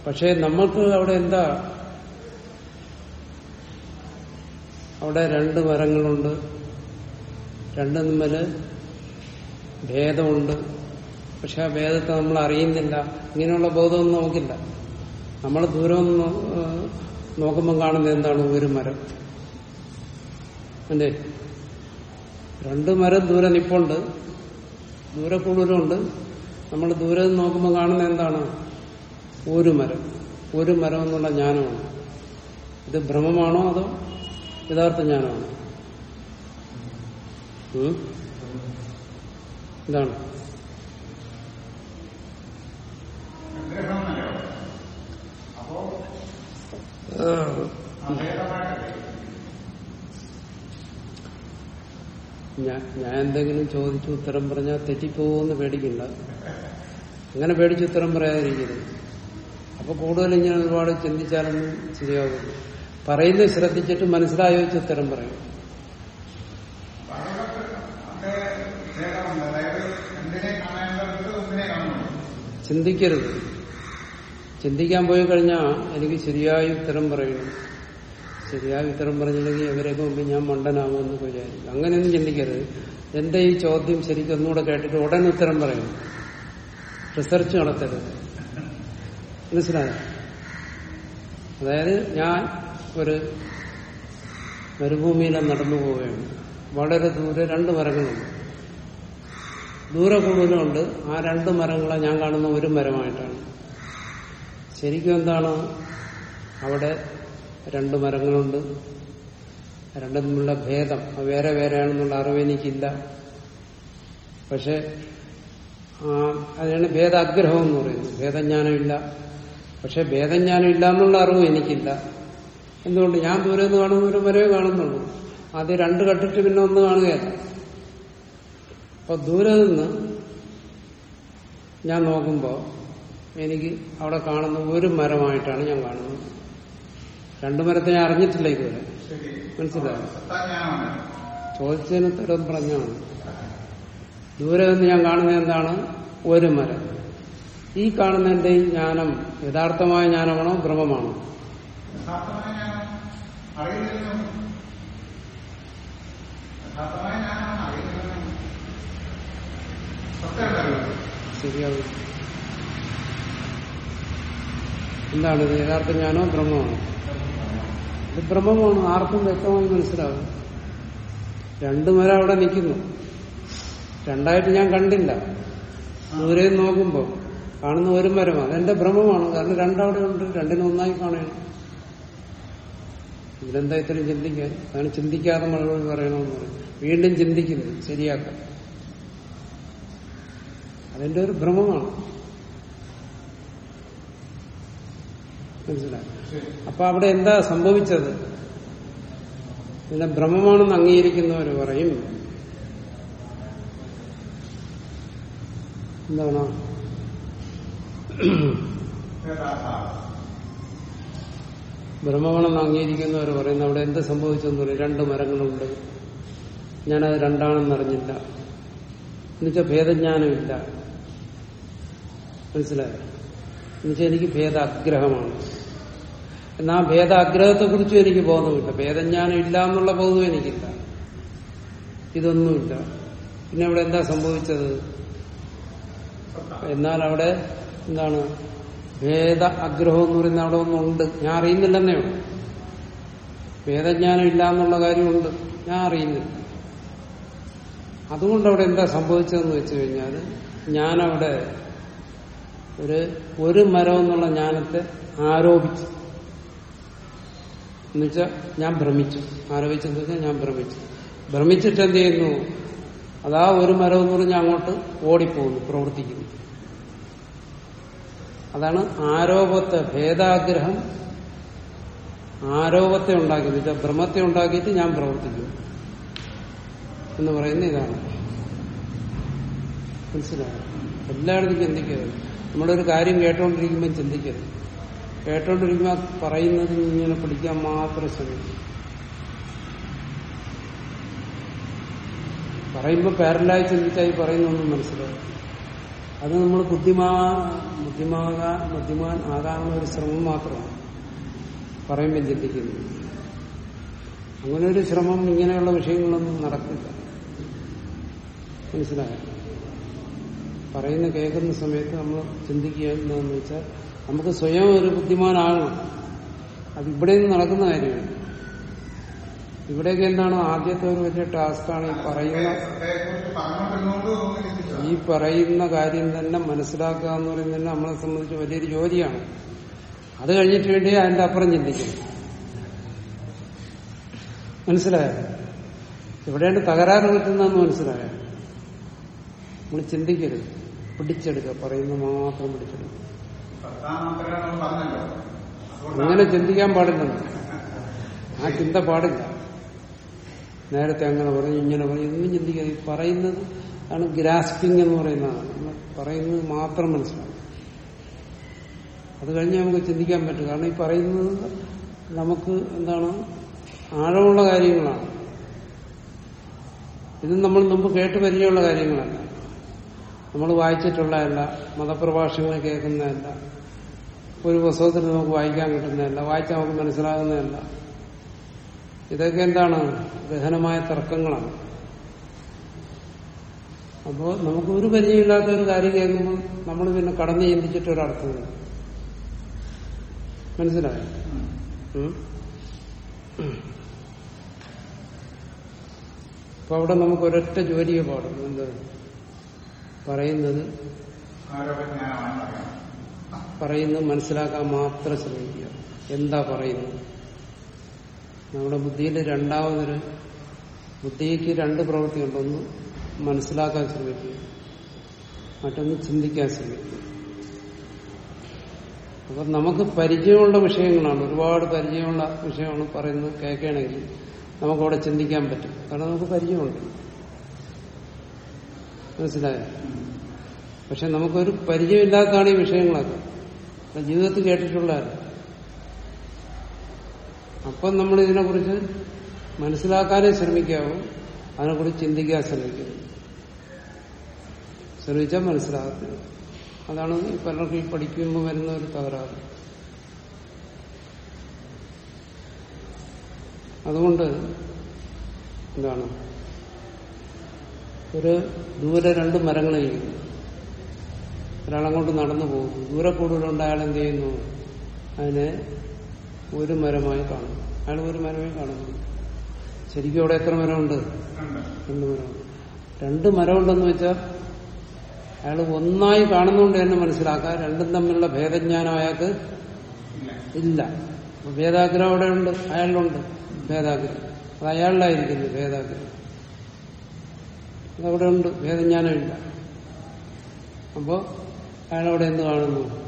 പക്ഷെ നമ്മൾക്ക് അവിടെ എന്താ? അവിടെ രണ്ട് മരങ്ങളുണ്ട്. രണ്ടു തമ്മിൽ ഭേദമുണ്ട്. പക്ഷെ ആ ഭേദത്തെ നമ്മൾ അറിയുന്നില്ല. ഇങ്ങനെയുള്ള ബോധമൊന്നും നമുക്കില്ല. നമ്മൾ ദൂരം നോക്കുമ്പോൾ കാണുന്നത് എന്താണ്? ഒരു മരം. അല്ലേ? രണ്ട് മരം ദൂരെ നിപ്പുണ്ട്. ദൂരെ കൂടുതലുണ്ട്. നമ്മൾ ദൂരെ നോക്കുമ്പോൾ കാണുന്നത് എന്താണ്? ഒരു മരം. ഒരു മരം എന്നുള്ള ജ്ഞാനമാണ്. ഇത് ഭ്രമമാണോ അതോ യഥാർത്ഥ ജ്ഞാനമാണോ? എന്താണ് ഞാൻ എന്തെങ്കിലും ചോദിച്ചു ഉത്തരം പറഞ്ഞാൽ തെറ്റിപ്പോകുമെന്ന് പേടിക്കണ്ട. അങ്ങനെ പേടിച്ച് ഉത്തരം പറയാതിരിക്കരുത്. അപ്പൊ കൂടുതൽ ഞാൻ ഒരുപാട് ചിന്തിച്ചാലൊന്നും ശരിയാകുന്നു പറയുന്നത് ശ്രദ്ധിച്ചിട്ട് മനസ്സിലായോ വെച്ച് ഉത്തരം പറയും. ചിന്തിക്കരുത്. ചിന്തിക്കാൻ പോയി കഴിഞ്ഞാൽ എനിക്ക് ശരിയായ ഉത്തരം പറയണം ശരിയായ ഉത്തരം പറഞ്ഞില്ലെങ്കിൽ ഇവരെയൊക്കെ മുമ്പ് ഞാൻ മണ്ടനാകുമെന്ന് വിചാരിക്കും. അങ്ങനെയൊന്നും ചിന്തിക്കരുത്. എന്റെ ഈ ചോദ്യം ശരിക്കും ഒന്നുകൂടെ കേട്ടിട്ട് ഉടൻ ഉത്തരം പറയണം റിസർച്ച് നടത്തരുത്. മനസ്സിലായോ? അതായത് ഞാൻ ഒരു മരുഭൂമിയിലെ നടന്നു പോവുകയാണ്. വളരെ ദൂരെ രണ്ട് മരങ്ങളുണ്ട്. ദൂരെ കൂടുതലുണ്ട്. ആ രണ്ട് മരങ്ങളെ ഞാൻ കാണുന്ന ഒരു മരമായിട്ടാണ്. ശരിക്കും എന്താണ്? അവിടെ രണ്ട് മരങ്ങളുണ്ട്. രണ്ടും തമ്മിലുള്ള ഭേദം. അത് വേറെ വേറെയാണെന്നുള്ള അറിവ് എനിക്കില്ല. പക്ഷെ അതിനാണ് ഭേദാഗ്രഹം എന്ന് പറയുന്നത്. ഭേദജ്ഞാനമില്ല. പക്ഷെ ഭേദജ്ഞാനം ഇല്ല എന്നുള്ള അറിവ് എനിക്കില്ല. എന്തുകൊണ്ട്? ഞാൻ ദൂരെ നിന്ന് കാണുന്ന ഒരു മരവേ കാണുന്നുള്ളൂ. ആദ്യം രണ്ട് കട്ടിട്ട് പിന്നെ ഒന്ന് കാണുകയല്ല. അപ്പൊ ദൂരെ നിന്ന് ഞാൻ നോക്കുമ്പോ എനിക്ക് അവിടെ കാണുന്ന ഒരു മരമായിട്ടാണ് ഞാൻ കാണുന്നത്. രണ്ടു മരത്തെ ഞാൻ അറിഞ്ഞിട്ടില്ല ഇതുവരെ. മനസ്സിലായോ? ചോദിച്ചതിന് ഉത്തരം പറഞ്ഞാണ്. ദൂരെ നിന്ന് ഞാൻ കാണുന്നത് എന്താണ്? ഒരു മരം. ഈ കാണുന്നതിന്റെ ഈ ജ്ഞാനം യഥാർത്ഥമായ ജ്ഞാനമാണോ ഭ്രമമാണോ ശരിയാവും എന്താണ് ഇത് യഥാർത്ഥ ജ്ഞാനോ ബ്രഹ്മമാണോ? ഇത് ബ്രഹ്മമാണ്. ആർക്കും വ്യക്തമായി മനസ്സിലാവും രണ്ടു മരം അവിടെ നിൽക്കുന്നു. രണ്ടായിട്ട് ഞാൻ കണ്ടില്ല. ദൂരെ നോക്കുമ്പോൾ നോക്കുമ്പോ കാണുന്ന ഒരു മരം അതെന്റെ ഭ്രമമാണ് കാരണം രണ്ടവിടെ ഉണ്ട്. രണ്ടിനും ഒന്നായി കാണുകയാണ്. ഇതിലെന്താ ഇത്രയും ചിന്തിക്കാൻ? അതാണ് ചിന്തിക്കാതെ മറുപടി പറയണമെന്ന് പറയും. വീണ്ടും ചിന്തിക്കുന്നു. ശരിയാക്കാം. അതിന്റെ ഒരു ഭ്രമമാണ് മനസ്സിലായി. അപ്പൊ അവിടെ എന്താ സംഭവിച്ചത്? ഇതിനെ ഭ്രമമാണെന്ന് അംഗീകരിക്കുന്നവർ പറയും. എന്താണ്? ഭ്രമമാണെന്ന് അംഗീകരിക്കുന്നവർ പറയുന്നു. അവിടെ എന്ത് സംഭവിച്ചെന്ന് പറയും. രണ്ട് മരങ്ങളുണ്ട്. ഞാനത് രണ്ടാണെന്ന് അറിഞ്ഞില്ല. എന്നുവെച്ചാൽ ഭേദജ്ഞാനമില്ല. മനസ്സിലായോ? എന്നുവെച്ചാൽ എനിക്ക് ഭേദാഗ്രഹമാണ്. എന്നാ ഭേദാഗ്രഹത്തെക്കുറിച്ചും എനിക്ക് ബോധമില്ല. ഭേദജ്ഞാനം ഇല്ല എന്നുള്ള ബോധവും എനിക്കില്ല. ഇതൊന്നുമില്ല. പിന്നെ ഇവിടെ എന്താ സംഭവിച്ചത്? എന്നാൽ അവിടെ എന്താണ്? ഭേദ അഗ്രഹം എന്ന് പറയുന്ന അവിടെ ഒന്നുണ്ട്. ഞാൻ അറിയുന്നില്ലെന്നേ ഉള്ളൂ. ഭേദജ്ഞാനം ഇല്ല എന്നുള്ള കാര്യമുണ്ട്. ഞാൻ അറിയുന്നില്ല. അതുകൊണ്ട് അവിടെ എന്താ സംഭവിച്ചതെന്ന് വെച്ചു കഴിഞ്ഞാൽ ഞാനവിടെ ഒരു ഒരു മരം എന്നുള്ള ജ്ഞാനത്തെ ആരോപിച്ചു. എന്നുവെച്ചാൽ ഞാൻ ഭ്രമിച്ചു. ആരോപിച്ചെന്ന് വെച്ചാൽ ഞാൻ ഭ്രമിച്ചു. ഭ്രമിച്ചിട്ട് എന്ത് ചെയ്യുന്നു? അതാ ഒരു മരം എന്ന് പറഞ്ഞാൽ അങ്ങോട്ട് ഓടിപ്പോകുന്നു പ്രവർത്തിക്കുന്നു. അതാണ് ആരോപത്തെ ഭേദാഗ്രഹം. ആരോപത്തെ ഉണ്ടാക്കി വെച്ചാൽ ഭ്രമത്തെ ഉണ്ടാക്കിയിട്ട് ഞാൻ പ്രവർത്തിക്കുന്നു. എന്ന് പറയുന്ന ഇതാണ്. മനസ്സിലായോ? എല്ലായിടത്തും ചിന്തിക്കരുത്. നമ്മളൊരു കാര്യം കേട്ടോണ്ടിരിക്കുമ്പോൾ ചിന്തിക്കരുത്. കേട്ടോണ്ടിരിക്കുമ്പോൾ പറയുന്നത് ഇങ്ങനെ പിടിക്കാൻ മാത്രം ശ്രമിക്കും. പറയുമ്പോൾ പാരലായി ചിന്തിച്ചായി പറയുന്നൊന്നും മനസ്സിലാവും അത് നമ്മൾ ബുദ്ധിമാ ബുദ്ധിമാകാ ബുദ്ധിമാൻ ആകാനുള്ള ഒരു ശ്രമം മാത്രമാണ് പറയുമ്പോൾ ചിന്തിക്കുന്നത്. അങ്ങനെ ഒരു ശ്രമം ഇങ്ങനെയുള്ള വിഷയങ്ങളൊന്നും നടക്കില്ല. മനസ്സിലായോ? പറയുന്ന കേൾക്കുന്ന സമയത്ത് നമ്മൾ ചിന്തിക്കുക എന്താണെന്ന് വെച്ചാൽ നമുക്ക് സ്വയം ഒരു ബുദ്ധിമാനാകണം അത് ഇവിടെ നിന്ന് നടക്കുന്ന കാര്യമാണ് ഇവിടേക്ക് എന്താണ് ആദ്യത്തെ ഒരു വലിയ ടാസ്ക്കാണ് ഈ പറയുന്ന ഈ പറയുന്ന കാര്യം തന്നെ മനസ്സിലാക്കുക എന്ന് പറയുന്നത് തന്നെ നമ്മളെ സംബന്ധിച്ച് വലിയൊരു ജോലിയാണ്. അത് കഴിഞ്ഞിട്ട് വേണ്ടി അതിന്റെ അപ്പുറം ചിന്തിക്കണം മനസ്സിലായോ? എവിടെയാണ് തകരാറ് പറ്റുന്നതെന്ന് മനസ്സിലായോ? നമ്മൾ ചിന്തിക്കരുത്. പിടിച്ചെടുക്കുക. പറയുന്ന മാത്രം പിടിച്ചെടുക്കുക. അങ്ങനെ ചിന്തിക്കാൻ പാടില്ല. ആ ചിന്ത പാടില്ല. നേരത്തെ അങ്ങനെ പറഞ്ഞു ഇങ്ങനെ പറഞ്ഞു ഇതൊന്നും ചിന്തിക്കാതെ പറയുന്നത് ആണ് ഗ്രാസ്പിംഗ് എന്ന് പറയുന്നതാണ് പറയുന്നത് മാത്രം മനസ്സിലാവും. അത് കഴിഞ്ഞ് നമുക്ക് ചിന്തിക്കാൻ പറ്റും. കാരണം ഈ പറയുന്നത് നമുക്ക് എന്താണ്? ആഴമുള്ള കാര്യങ്ങളാണ്. ഇത് നമ്മൾ മുമ്പ് കേട്ട് പരിചയമുള്ള കാര്യങ്ങളല്ല. നമ്മൾ വായിച്ചിട്ടുള്ളതല്ല മതപ്രഭാഷണങ്ങൾ കേൾക്കുന്നതല്ല. ഒരു പുസ്തകത്തിൽ നമുക്ക് വായിക്കാൻ കിട്ടുന്നതല്ല വായിച്ചാൽ നമുക്ക് മനസ്സിലാകുന്നതല്ല. ഇതൊക്കെ എന്താണ്? ഗഹനമായ തർക്കങ്ങളാണ്. അപ്പോൾ നമുക്ക് ഒരു പരിചയമില്ലാത്ത ഒരു കാര്യം കേൾക്കുമ്പോൾ നമ്മൾ പിന്നെ കടന്ന് ചിന്തിച്ചിട്ട് ഒരർത്ഥമില്ല മനസ്സിലായോ? അപ്പൊ അവിടെ നമുക്ക് ഒരൊറ്റ ജോലിയെ പാടും. എന്ത് പറയുന്നത്? പറയുന്നത് മനസ്സിലാക്കാൻ മാത്രം ശ്രമിക്കുക. എന്താ പറയുന്നത്? നമ്മുടെ ബുദ്ധിയിൽ രണ്ടാമതൊരു ബുദ്ധിക്ക് രണ്ട് പ്രവൃത്തിയുണ്ട്. ഒന്ന് മനസ്സിലാക്കാൻ ശ്രമിക്കുക. മറ്റൊന്ന് ചിന്തിക്കാൻ ശ്രമിക്കുക. അപ്പൊ നമുക്ക് പരിചയമുള്ള വിഷയങ്ങളാണ്. ഒരുപാട് പരിചയമുള്ള വിഷയമാണ് പറയുന്നത് കേൾക്കുകയാണെങ്കിൽ നമുക്കവിടെ ചിന്തിക്കാൻ പറ്റും. കാരണം നമുക്ക് പരിചയമുണ്ട്. മനസ്സിലായോ? പക്ഷെ നമുക്കൊരു പരിചയമില്ലാത്തതാണ് ഈ വിഷയങ്ങളൊക്കെ. ജീവിതത്തിൽ കേട്ടിട്ടുള്ളതല്ല? അപ്പം നമ്മൾ ഇതിനെക്കുറിച്ച് മനസ്സിലാക്കാനേ ശ്രമിക്കാവും. അതിനെക്കുറിച്ച് ചിന്തിക്കാൻ ശ്രമിക്കുന്നു ശ്രമിച്ചാൽ മനസ്സിലാകത്തില്ല. അതാണ് പലർക്കും ഈ പഠിക്കുമ്പോൾ വരുന്ന ഒരു തകരാറ്. അതുകൊണ്ട് എന്താണ്? ഒരു ദൂരെ രണ്ട് ഇരിക്കുന്നു. ഒരാളങ്ങോട്ട് നടന്നു പോകുന്നു ദൂരെ കൂടുതലുണ്ട് അയാൾ എന്ത് ചെയ്യുന്നു? അതിനെ ഒരു മരമായി കാണുന്നു. അയാൾ ഒരു മരമായി കാണുന്നു. ശരിക്കും അവിടെ എത്ര മരമുണ്ട്. രണ്ട് മരമുണ്ട്. രണ്ട് മരമുണ്ടെന്ന് വെച്ചാൽ അയാൾ ഒന്നായി കാണുന്നതുകൊണ്ട് തന്നെ മനസ്സിലാക്കാം. രണ്ടും തമ്മിലുള്ള ഭേദജ്ഞാനം അയാൾക്ക് ഇല്ല. ഭേദാഗ്രഹം അവിടെ ഉണ്ട് അയാളിലുണ്ട് ഭേദാഗ്രഹം. അത് അയാളിലായിരിക്കുന്നു ഭേദാഗ്രഹം. അതവിടെ ഉണ്ട് ഭേദജ്ഞാനമില്ല. അപ്പോ അയാളവിടെ എന്ത് കാണുന്നു?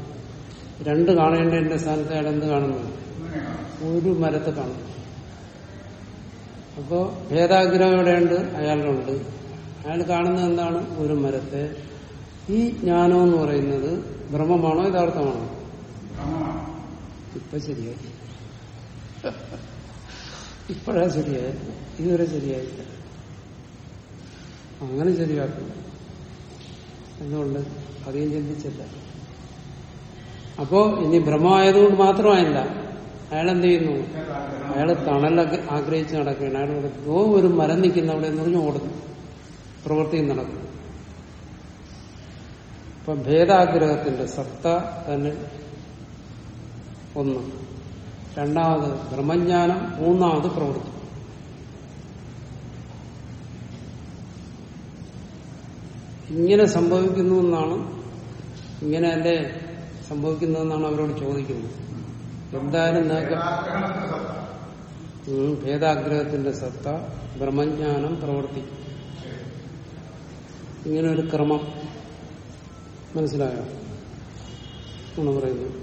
രണ്ട് കാണേണ്ട എന്റെ സ്ഥാനത്ത് അയാൾ എന്ത് കാണുന്നു? ഒരു മരത്തെ കാണുന്നു. അപ്പോ ഭേദാഗ്രഹം എവിടെയുണ്ട്? അയാളുണ്ട് അയാൾ കാണുന്നത് എന്താണ്? ഒരു മരത്തെ. ഈ ജ്ഞാനം എന്ന് പറയുന്നത് ബ്രഹ്മമാണോ യഥാർത്ഥമാണോ. ഇപ്പൊ ശരിയായി. ഇപ്പോഴാ ശരിയായി ഇതുവരെ ശരിയായില്ല. അങ്ങനെ ശരിയാക്കുന്നു എന്തുകൊണ്ട്? അധികം ചിന്തിച്ചില്ല അപ്പോ ഇനി ഭ്രമമായതുകൊണ്ട് മാത്രമായില്ല അയാൾ എന്ത് ചെയ്യുന്നു അയാൾ തണലൊക്കെ ആഗ്രഹിച്ച് നടക്കുകയാണ്. അയാൾ ഓ ഒരു മരം നിൽക്കുന്ന അവിടെ എന്ന് ഓടുന്നു. പ്രവൃത്തിയും നടക്കുന്നു. ഇപ്പൊ ഭേദാഗ്രഹത്തിന്റെ സത്ത തന്നെ ഒന്ന്. രണ്ടാമത് ബ്രഹ്മജ്ഞാനം. മൂന്നാമത് പ്രവൃത്തി. ഇങ്ങനെ സംഭവിക്കുന്നു എന്നാണ് ഇങ്ങനെയല്ലേ സംഭവിക്കുന്നതെന്നാണ് അവരോട് ചോദിക്കുന്നത്. എന്തായാലും ഭേദാഗ്രഹത്തിന്റെ സത്ത ബ്രഹ്മജ്ഞാനം പ്രവർത്തിക്കും ഇങ്ങനെ ഒരു ക്രമം. മനസ്സിലായോ? ആണ് പറയുന്നത്.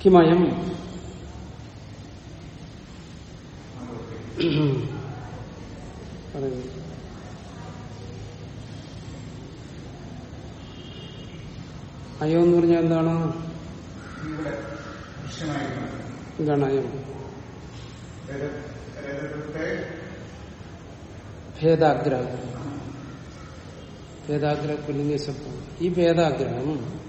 കിമയം പറയുന്നു. അയം എന്ന് പറഞ്ഞാൽ എന്താണ്. എന്താണ് അയോ ഭേദാഗ്രഹം ഭേദാഗ്രഹ. പുല്ലിംഗ ശബ്ദം. ഈ ഭേദാഗ്രഹം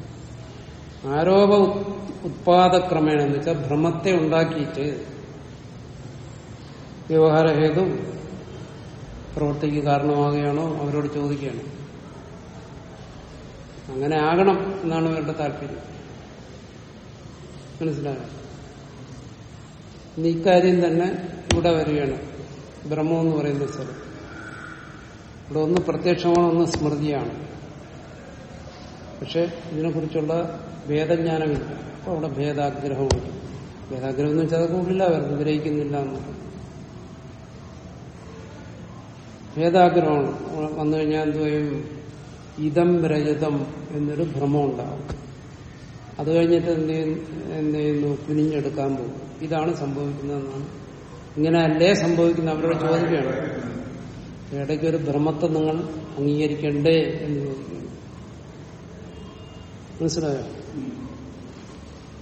ആരോപ ഉത്- ഉത്പാദക്രമേണ എന്ന് വെച്ചാൽ ഭ്രമത്തെ ഉണ്ടാക്കിയിട്ട് വ്യവഹാരഹേതു പ്രവർത്തിക്ക് കാരണമാകുകയാണോ അവരോട് ചോദിക്കുകയാണ്. അങ്ങനെ ആകണം എന്നാണ് ഇവരുടെ താല്പര്യം. മനസ്സിലായോ? ഇക്കാര്യം തന്നെ ഇവിടെ വരികയാണ്. ബ്രഹ്മം എന്ന് പറയുന്ന സ്ഥലം. ഇവിടെ ഒന്ന് പ്രത്യക്ഷമാണ് ഒന്ന് സ്മൃതിയാണ്. പക്ഷെ ഇതിനെക്കുറിച്ചുള്ള ഭേദജ്ഞാനമില്ല. അപ്പൊ അവിടെ ഭേദാഗ്രഹമുണ്ട് ഭേദാഗ്രഹം എന്ന് വെച്ചാൽ അതൊക്കെ ഉള്ളില്ല അവർ ഗ്രഹിക്കുന്നില്ല എന്ന് ഭേദാഗ്രഹമാണ്. വന്നു കഴിഞ്ഞാൽ എന്ത് ഇതം രജതം എന്നൊരു ഭ്രമം ഉണ്ടാവും അത് കഴിഞ്ഞിട്ട് എന്ത് എന്ത് ചെയ്യുന്നു? കുനിഞ്ഞെടുക്കാൻ പോകും. ഇതാണ് സംഭവിക്കുന്നതെന്നാണ്. ഇങ്ങനെ അല്ലേ സംഭവിക്കുന്ന അവരുടെ ചോദിക്കുകയാണ്. ഇടയ്ക്ക് ഒരു ഭ്രമത്തെ നിങ്ങൾ അംഗീകരിക്കണ്ടേ എന്ന് ചോദിക്കുന്നു മനസ്സിലായോ?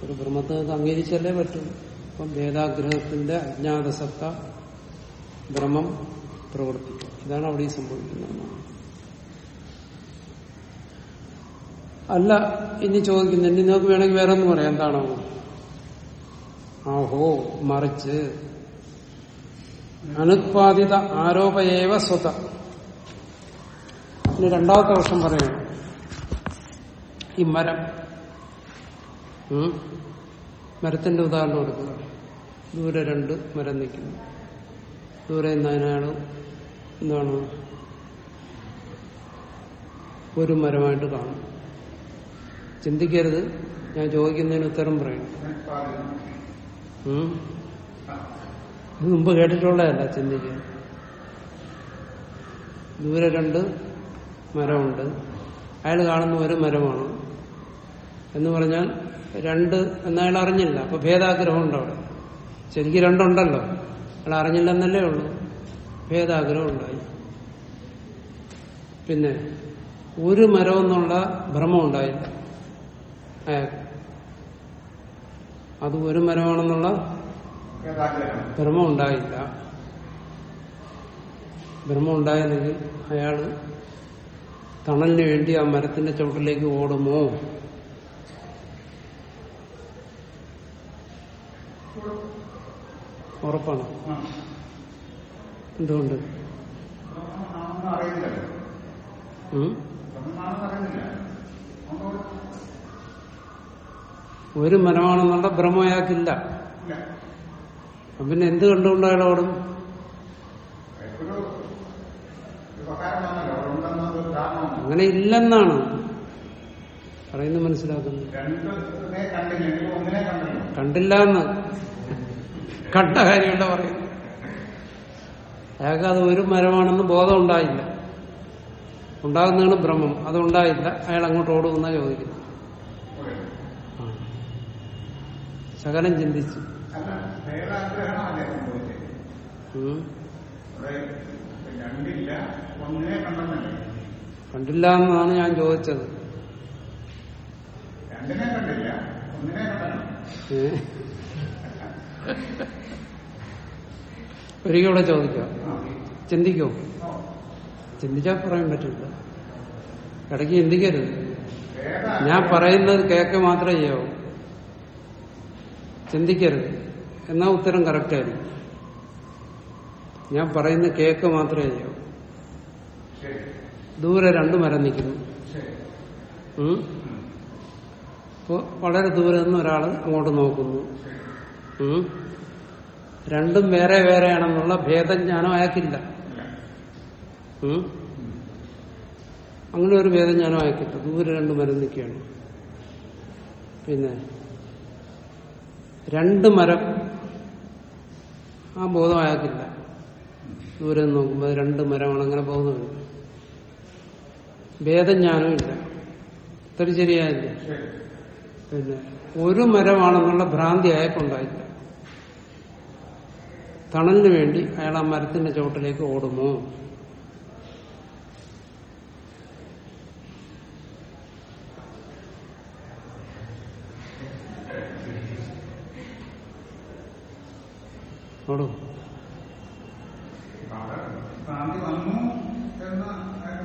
ഒരു ഭ്രമത്തെ അംഗീകരിച്ചല്ലേ പറ്റും? അപ്പം വേദാഗ്രഹത്തിന്റെ അജ്ഞാതസത്ത ഭ്രമം പ്രവർത്തിക്കും. ഇതാണ് അവിടെ സംഭവിക്കുന്നത് അല്ല ഇനി ചോദിക്കുന്നു ഇനി നിങ്ങൾക്ക് വേണമെങ്കിൽ വേറെ ഒന്ന് പറയാം. എന്താണോ? ആഹോ മറിച്ച്. അനുത്പാദിത ആരോപയേവ സ്വത. ഇനി രണ്ടാമത്തെ വർഷം പറയണം ഈ മരം? മരത്തിന്റെ ഉദാഹരണം കൊടുക്കുക ദൂരെ രണ്ട് മരം നിൽക്കുന്നു. ദൂരെ നിന്ന് അതിനയാൾ എന്താണ് ഒരു മരമായിട്ട് കാണും ചിന്തിക്കരുത്. ഞാൻ ചോദിക്കുന്നതിന് ഉത്തരം പറയണം. മുമ്പ് കേട്ടിട്ടുള്ളതല്ല ചിന്തിക്കുക ദൂരെ രണ്ട് മരമുണ്ട്. അയാൾ കാണുന്ന ഒരു മരമാണ്. എന്ന് പറഞ്ഞാൽ രണ്ട് എന്നയാൾ അറിഞ്ഞില്ല. അപ്പൊ ഭേദാഗ്രഹമുണ്ട് അവിടെ. ശരിക്കും രണ്ടുണ്ടല്ലോ. അയാൾ അറിഞ്ഞില്ലെന്നല്ലേ ഉള്ളൂ. ഭേദാഗ്രഹം ഉണ്ടായി. പിന്നെ ഒരു മരം എന്നുള്ള ഭ്രമം ഉണ്ടായില്ല. അത് ഒരു മരമാണെന്നുള്ള ഭ്രമം ഉണ്ടായില്ല ഭ്രമം ഉണ്ടായിരുന്നെങ്കിൽ അയാൾ തണലിന് വേണ്ടി ആ മരത്തിന്റെ ചുവട്ടിലേക്ക് ഓടുമോ? ഉറപ്പാണ്. എന്തുകൊണ്ട്? അറിയുന്നില്ലല്ലോ ഉം? ബ്രഹ്മാണെന്ന് അറിയുന്നില്ല അതുകൊണ്ട് ഒരു മരമാണെന്നുള്ള ഭ്രമം അയാൾക്കില്ല. പിന്നെ എന്ത് കണ്ടുകൊണ്ട് അയാൾ. അങ്ങനെ ഇല്ലെന്നാണ്. പറയുന്നത് മനസ്സിലാക്കുന്നത് കണ്ടില്ല എന്ന് കണ്ട കാര്യമല്ല പറയുന്നു അയാൾക്ക് അത് ഒരു മരമാണെന്ന് ബോധം ഉണ്ടായില്ല. ഉണ്ടാകുന്നതാണ് ഭ്രമം അതുണ്ടായില്ല അയാൾ അങ്ങോട്ട് ഓടുമെന്നാ ചോദിക്കുന്നത് ആ. ശകലം ചിന്തിച്ചു അല്ല ഭേദാഗ്രഹമാണ് അദ്ദേഹം സംഭവിച്ചത് ഉം. അവിടെ രണ്ടില്ല ഒന്നിനെ ചിന്തിച്ചു. കണ്ടില്ല എന്നാണ് ഞാൻ ചോദിച്ചത്. ഒരിക്കലൂടെ? ഒരിക്കൽ കൂടെ ചോദിക്കാം. ചിന്തിക്കോ? ചിന്തിച്ചാ ചിന്തിച്ചാൽ പറയാൻ പറ്റില്ല. ഇടയ്ക്ക് ചിന്തിക്കരുത്. ഞാൻ പറയുന്നത് കേക്ക് മാത്രമേ ചെയ്യാവൂ ചിന്തിക്കരുത്. എന്നാ ഉത്തരം കറക്റ്റായിരിക്കും ഞാൻ പറയുന്ന കേക്ക് മാത്രമേ ചെയ്യാവൂ ശരി ദൂരെ രണ്ട് മരം നിൽക്കുന്നു? അപ്പോ വളരെ ദൂരെ നിന്ന് ഒരാൾ അങ്ങോട്ട് നോക്കുന്നു? രണ്ടും വേറെ വേറെയാണെന്നുള്ള ഭേദജ്ഞാനം അയാൾക്കില്ല. ഇല്ല അങ്ങനെ ഒരു ഭേദജ്ഞാനം അയക്കില്ല ദൂരെ രണ്ട് മരം നിൽക്കുകയാണ്. പിന്നെ രണ്ട് മരം. ആ ബോധം അയാൾക്കില്ല ദൂരെ നോക്കുമ്പോൾ രണ്ട് മരമാണ് അങ്ങനെ ബോധമില്ല ഭേദജ്ഞാനം ഇല്ല. ഇത്ര ശരിയായില്ല. ശരി പിന്നെ ഒരു മരമാണെന്നുള്ള ഭ്രാന്തി അയാൾക്കുണ്ടായില്ല. തണലിന് വേണ്ടി അയാൾ ആ മരത്തിന്റെ ചുവട്ടിലേക്ക് ഓടുമോ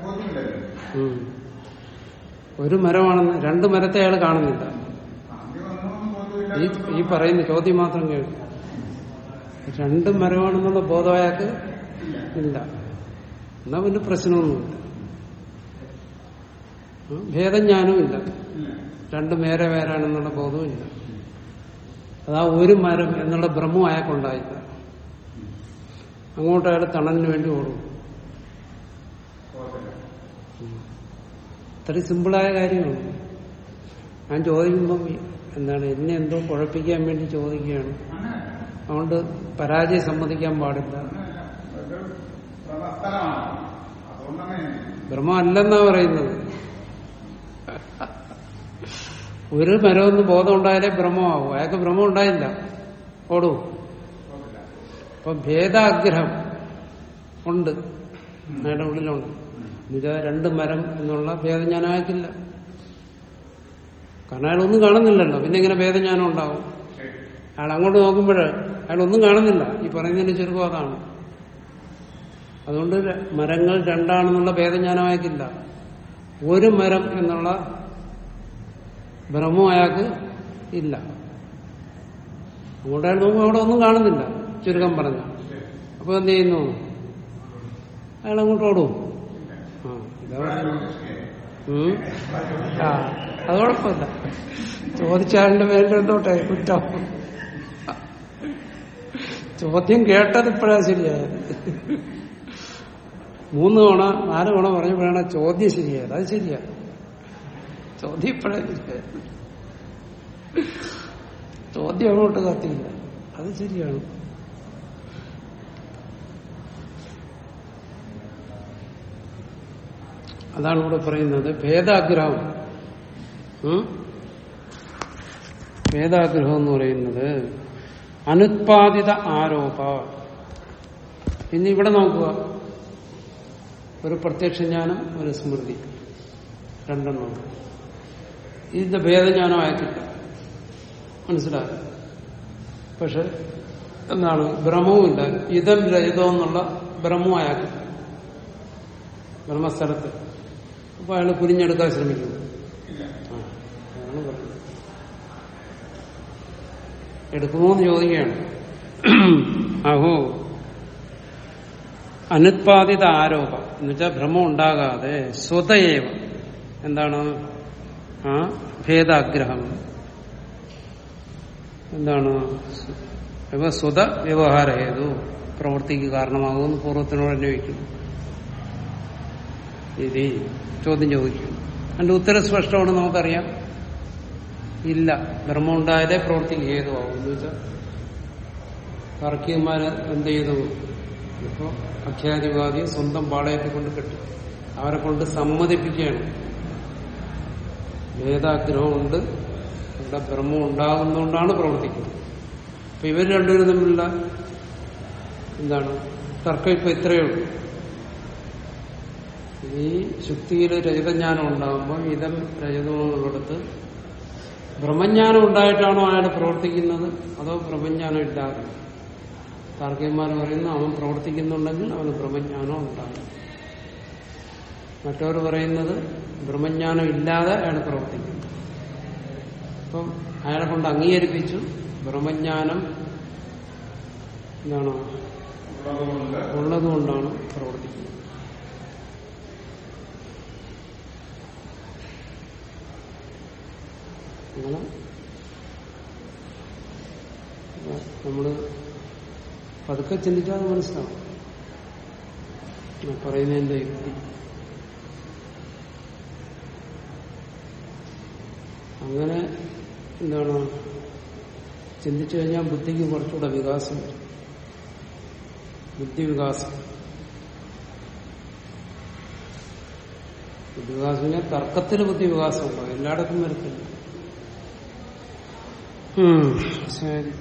ബോധ്യമില്ലല്ലോ ഒരു മരമാണെന്ന് രണ്ട് മരത്തെ അയാൾ കാണുന്നില്ല. ഈ പറയുന്ന ചോദ്യം മാത്രം കേൾക്കും രണ്ട് മരമാണെന്നുള്ള ബോധം അയാൾക്ക് ഇല്ല. എന്നാ പിന്നെ പ്രശ്നമൊന്നുമില്ല ഭേദജ്ഞാനവും ഇല്ല. രണ്ടു മേരെ വേരാണെന്നുള്ള ബോധവും ഇല്ല. അതാ ഒരു മരം എന്നുള്ള ഭ്രമം അയാൾക്കുണ്ടായില്ല. അങ്ങോട്ട് അയാൾ തണലിന് വേണ്ടി ഓടും. അത്ര സിമ്പിളായ കാര്യമാണ് ഞാൻ ചോദിക്കുമ്പം എന്താണ് എന്നെ എന്തോ കുഴപ്പിക്കാൻ വേണ്ടി ചോദിക്കുകയാണ്. അതുകൊണ്ട് പരാജയം സമ്മതിക്കാൻ പാടില്ല. അല്ലെന്നാ പറയുന്നത്. ഒരു മരമൊന്ന് ബോധം ഉണ്ടായാലേ ഭ്രമമാവും അയാൾക്ക് ഭ്രമം ഉണ്ടായില്ല. ഓടൂ. അപ്പൊ ഭേദാഗ്രഹം ഉണ്ട്. അയാളുടെ ഉള്ളിലുണ്ട്. എന്നുവെച്ചാൽ രണ്ട് മരം എന്നുള്ള ഭേദം ഞാൻ അയാൾക്കില്ല കാരണം അയാളൊന്നും കാണുന്നില്ലല്ലോ. പിന്നെ ഇങ്ങനെ ഭേദജ്ഞാനം ഉണ്ടാവും അയാൾ അങ്ങോട്ട് നോക്കുമ്പോൾ അയാളൊന്നും കാണുന്നില്ല. ഈ പറയുന്നതിന് ചെറുപ്പം അതാണ്. അതുകൊണ്ട് മരങ്ങൾ രണ്ടാണെന്നുള്ള ഭേദജ്ഞാനം അയാൾക്കില്ല ഒരു മരം എന്നുള്ള ഭ്രമം അയാൾക്ക് ഇല്ല. അങ്ങോട്ട് അയാൾ നോക്കുമ്പോൾ അവിടെ ഒന്നും കാണുന്നില്ല. ചുരുക്കം പറഞ്ഞ. അപ്പൊ എന്ത് ചെയ്യുന്നു? അയാൾ അങ്ങോട്ട് ഓടും. ആ അത് കുഴപ്പമില്ല. ചോദിച്ചാലിന്റെ മേലെന്തോട്ടെ കുറ്റം. ചോദ്യം കേട്ടത് ഇപ്പോഴാ ശരിയായത്. മൂന്ന് തവണ നാല് തവണ പറഞ്ഞപ്പോഴാണ് ചോദ്യം ശരിയായത്. അത് ശരിയാ. ചോദ്യം ഇപ്പോഴാ ശരിയായത്. ചോദ്യം അങ്ങോട്ട് കത്തിയില്ല. അത് ശരിയാണ്. അതാണ് ഇവിടെ പറയുന്നത്. ഭേദാഗ്രഹം? ഭേദാഗ്രഹം എന്ന് പറയുന്നത് അനുത്പാദിത ആരോപ. ഇനി ഇവിടെ നോക്കുക. ഒരു പ്രത്യക്ഷജ്ഞാനം ഒരു സ്മൃതി. രണ്ടെണ്ണം ഇതിന്റെ ഭേദജ്ഞാനം അയക്കില്ല മനസ്സിലായോ? പക്ഷെ എന്താണ്? ഭ്രമവുമില്ല ഇതം രഹിതം എന്നുള്ള ഭ്രമവും അയാൾക്കില്ല ബ്രഹ്മസ്ഥലത്ത്. അപ്പൊ അയാൾ കുനിഞ്ഞെടുക്കാൻ ശ്രമിക്കുന്നു എടുക്കുമോ എന്ന് ചോദിക്കുകയാണ്. അഹോ. അനുത്പാദിത ആരോപം എന്നുവെച്ചാൽ ഭ്രമം ഉണ്ടാകാതെ സ്വതയേവ. എന്താണ്? ആ ഭേദാഗ്രഹം. എന്താണ്? ഇവ സ്വത വ്യവഹാര ഹേതു. പ്രവൃത്തിക്ക് കാരണമാകുമെന്ന് പൂർവത്തിനോട് അന്വയിക്കുന്നു ഇത് ചോദ്യം ചോദിക്കും. അതിന്റെ ഉത്തരം സ്പഷ്ടമാണ് നമുക്കറിയാം. ഇല്ല ബ്രഹ്മം ഉണ്ടായാലേ പ്രവൃത്തി ഹേതുവാകും എന്ന് വെച്ചാൽ തർക്കിയന്മാര് എന്ത് ചെയ്തു? ഇപ്പോ അഖ്യാതിവാദി സ്വന്തം പാളയത്തെ കൊണ്ട് കെട്ടി. അവരെ കൊണ്ട് സമ്മതിപ്പിക്കുകയാണ്. വേദാഗ്രഹമുണ്ട് ഇവിടെ ബ്രഹ്മം ഉണ്ടാകുന്നതുകൊണ്ടാണ് പ്രവർത്തിക്കുന്നത്. അപ്പൊ ഇവർ രണ്ടുപേരും തമ്മിലുള്ള എന്താണ്? തർക്കം ഇപ്പൊ ഇത്രയേ ഉള്ളൂ. ഈ ശുദ്ധിയിൽ രജതജ്ഞാനം ഉണ്ടാകുമ്പോൾ ഇതം രജതമെന്നുള്ളിടത്ത് ബ്രഹ്മജ്ഞാനം ഉണ്ടായിട്ടാണോ അയാൾ പ്രവർത്തിക്കുന്നത്? അതോ ബ്രഹ്മജ്ഞാനം ഇല്ലാതെ? താർക്കികന്മാർ പറയുന്നു അവൻ പ്രവർത്തിക്കുന്നുണ്ടെങ്കിൽ അവന് ബ്രഹ്മജ്ഞാനം ഉണ്ടാകും. മറ്റവർ പറയുന്നത് ബ്രഹ്മജ്ഞാനം ഇല്ലാതെ അയാൾ പ്രവർത്തിക്കുന്നു. അപ്പം അയാളെ കൊണ്ട് അംഗീകരിപ്പിച്ചു ബ്രഹ്മജ്ഞാനം എന്താണ് ഉള്ളതുകൊണ്ടാണ് പ്രവർത്തിക്കുന്നത്. അങ്ങനെ നമ്മൾ പതുക്കെ ചിന്തിച്ചാൽ മനസ്സിലാവും. പറയുന്നതിന്റെ യുക്തി അങ്ങനെ എന്താണ്? ചിന്തിച്ചു കഴിഞ്ഞാൽ ബുദ്ധിക്ക് കുറച്ചുകൂടെ വികാസം വരും. ബുദ്ധിവികാസം ബുദ്ധിവികാസം തർക്കത്തിന് ബുദ്ധിവികാസം ഉണ്ടാവും. എല്ലായിടത്തും വരത്തില്ല. ശരി.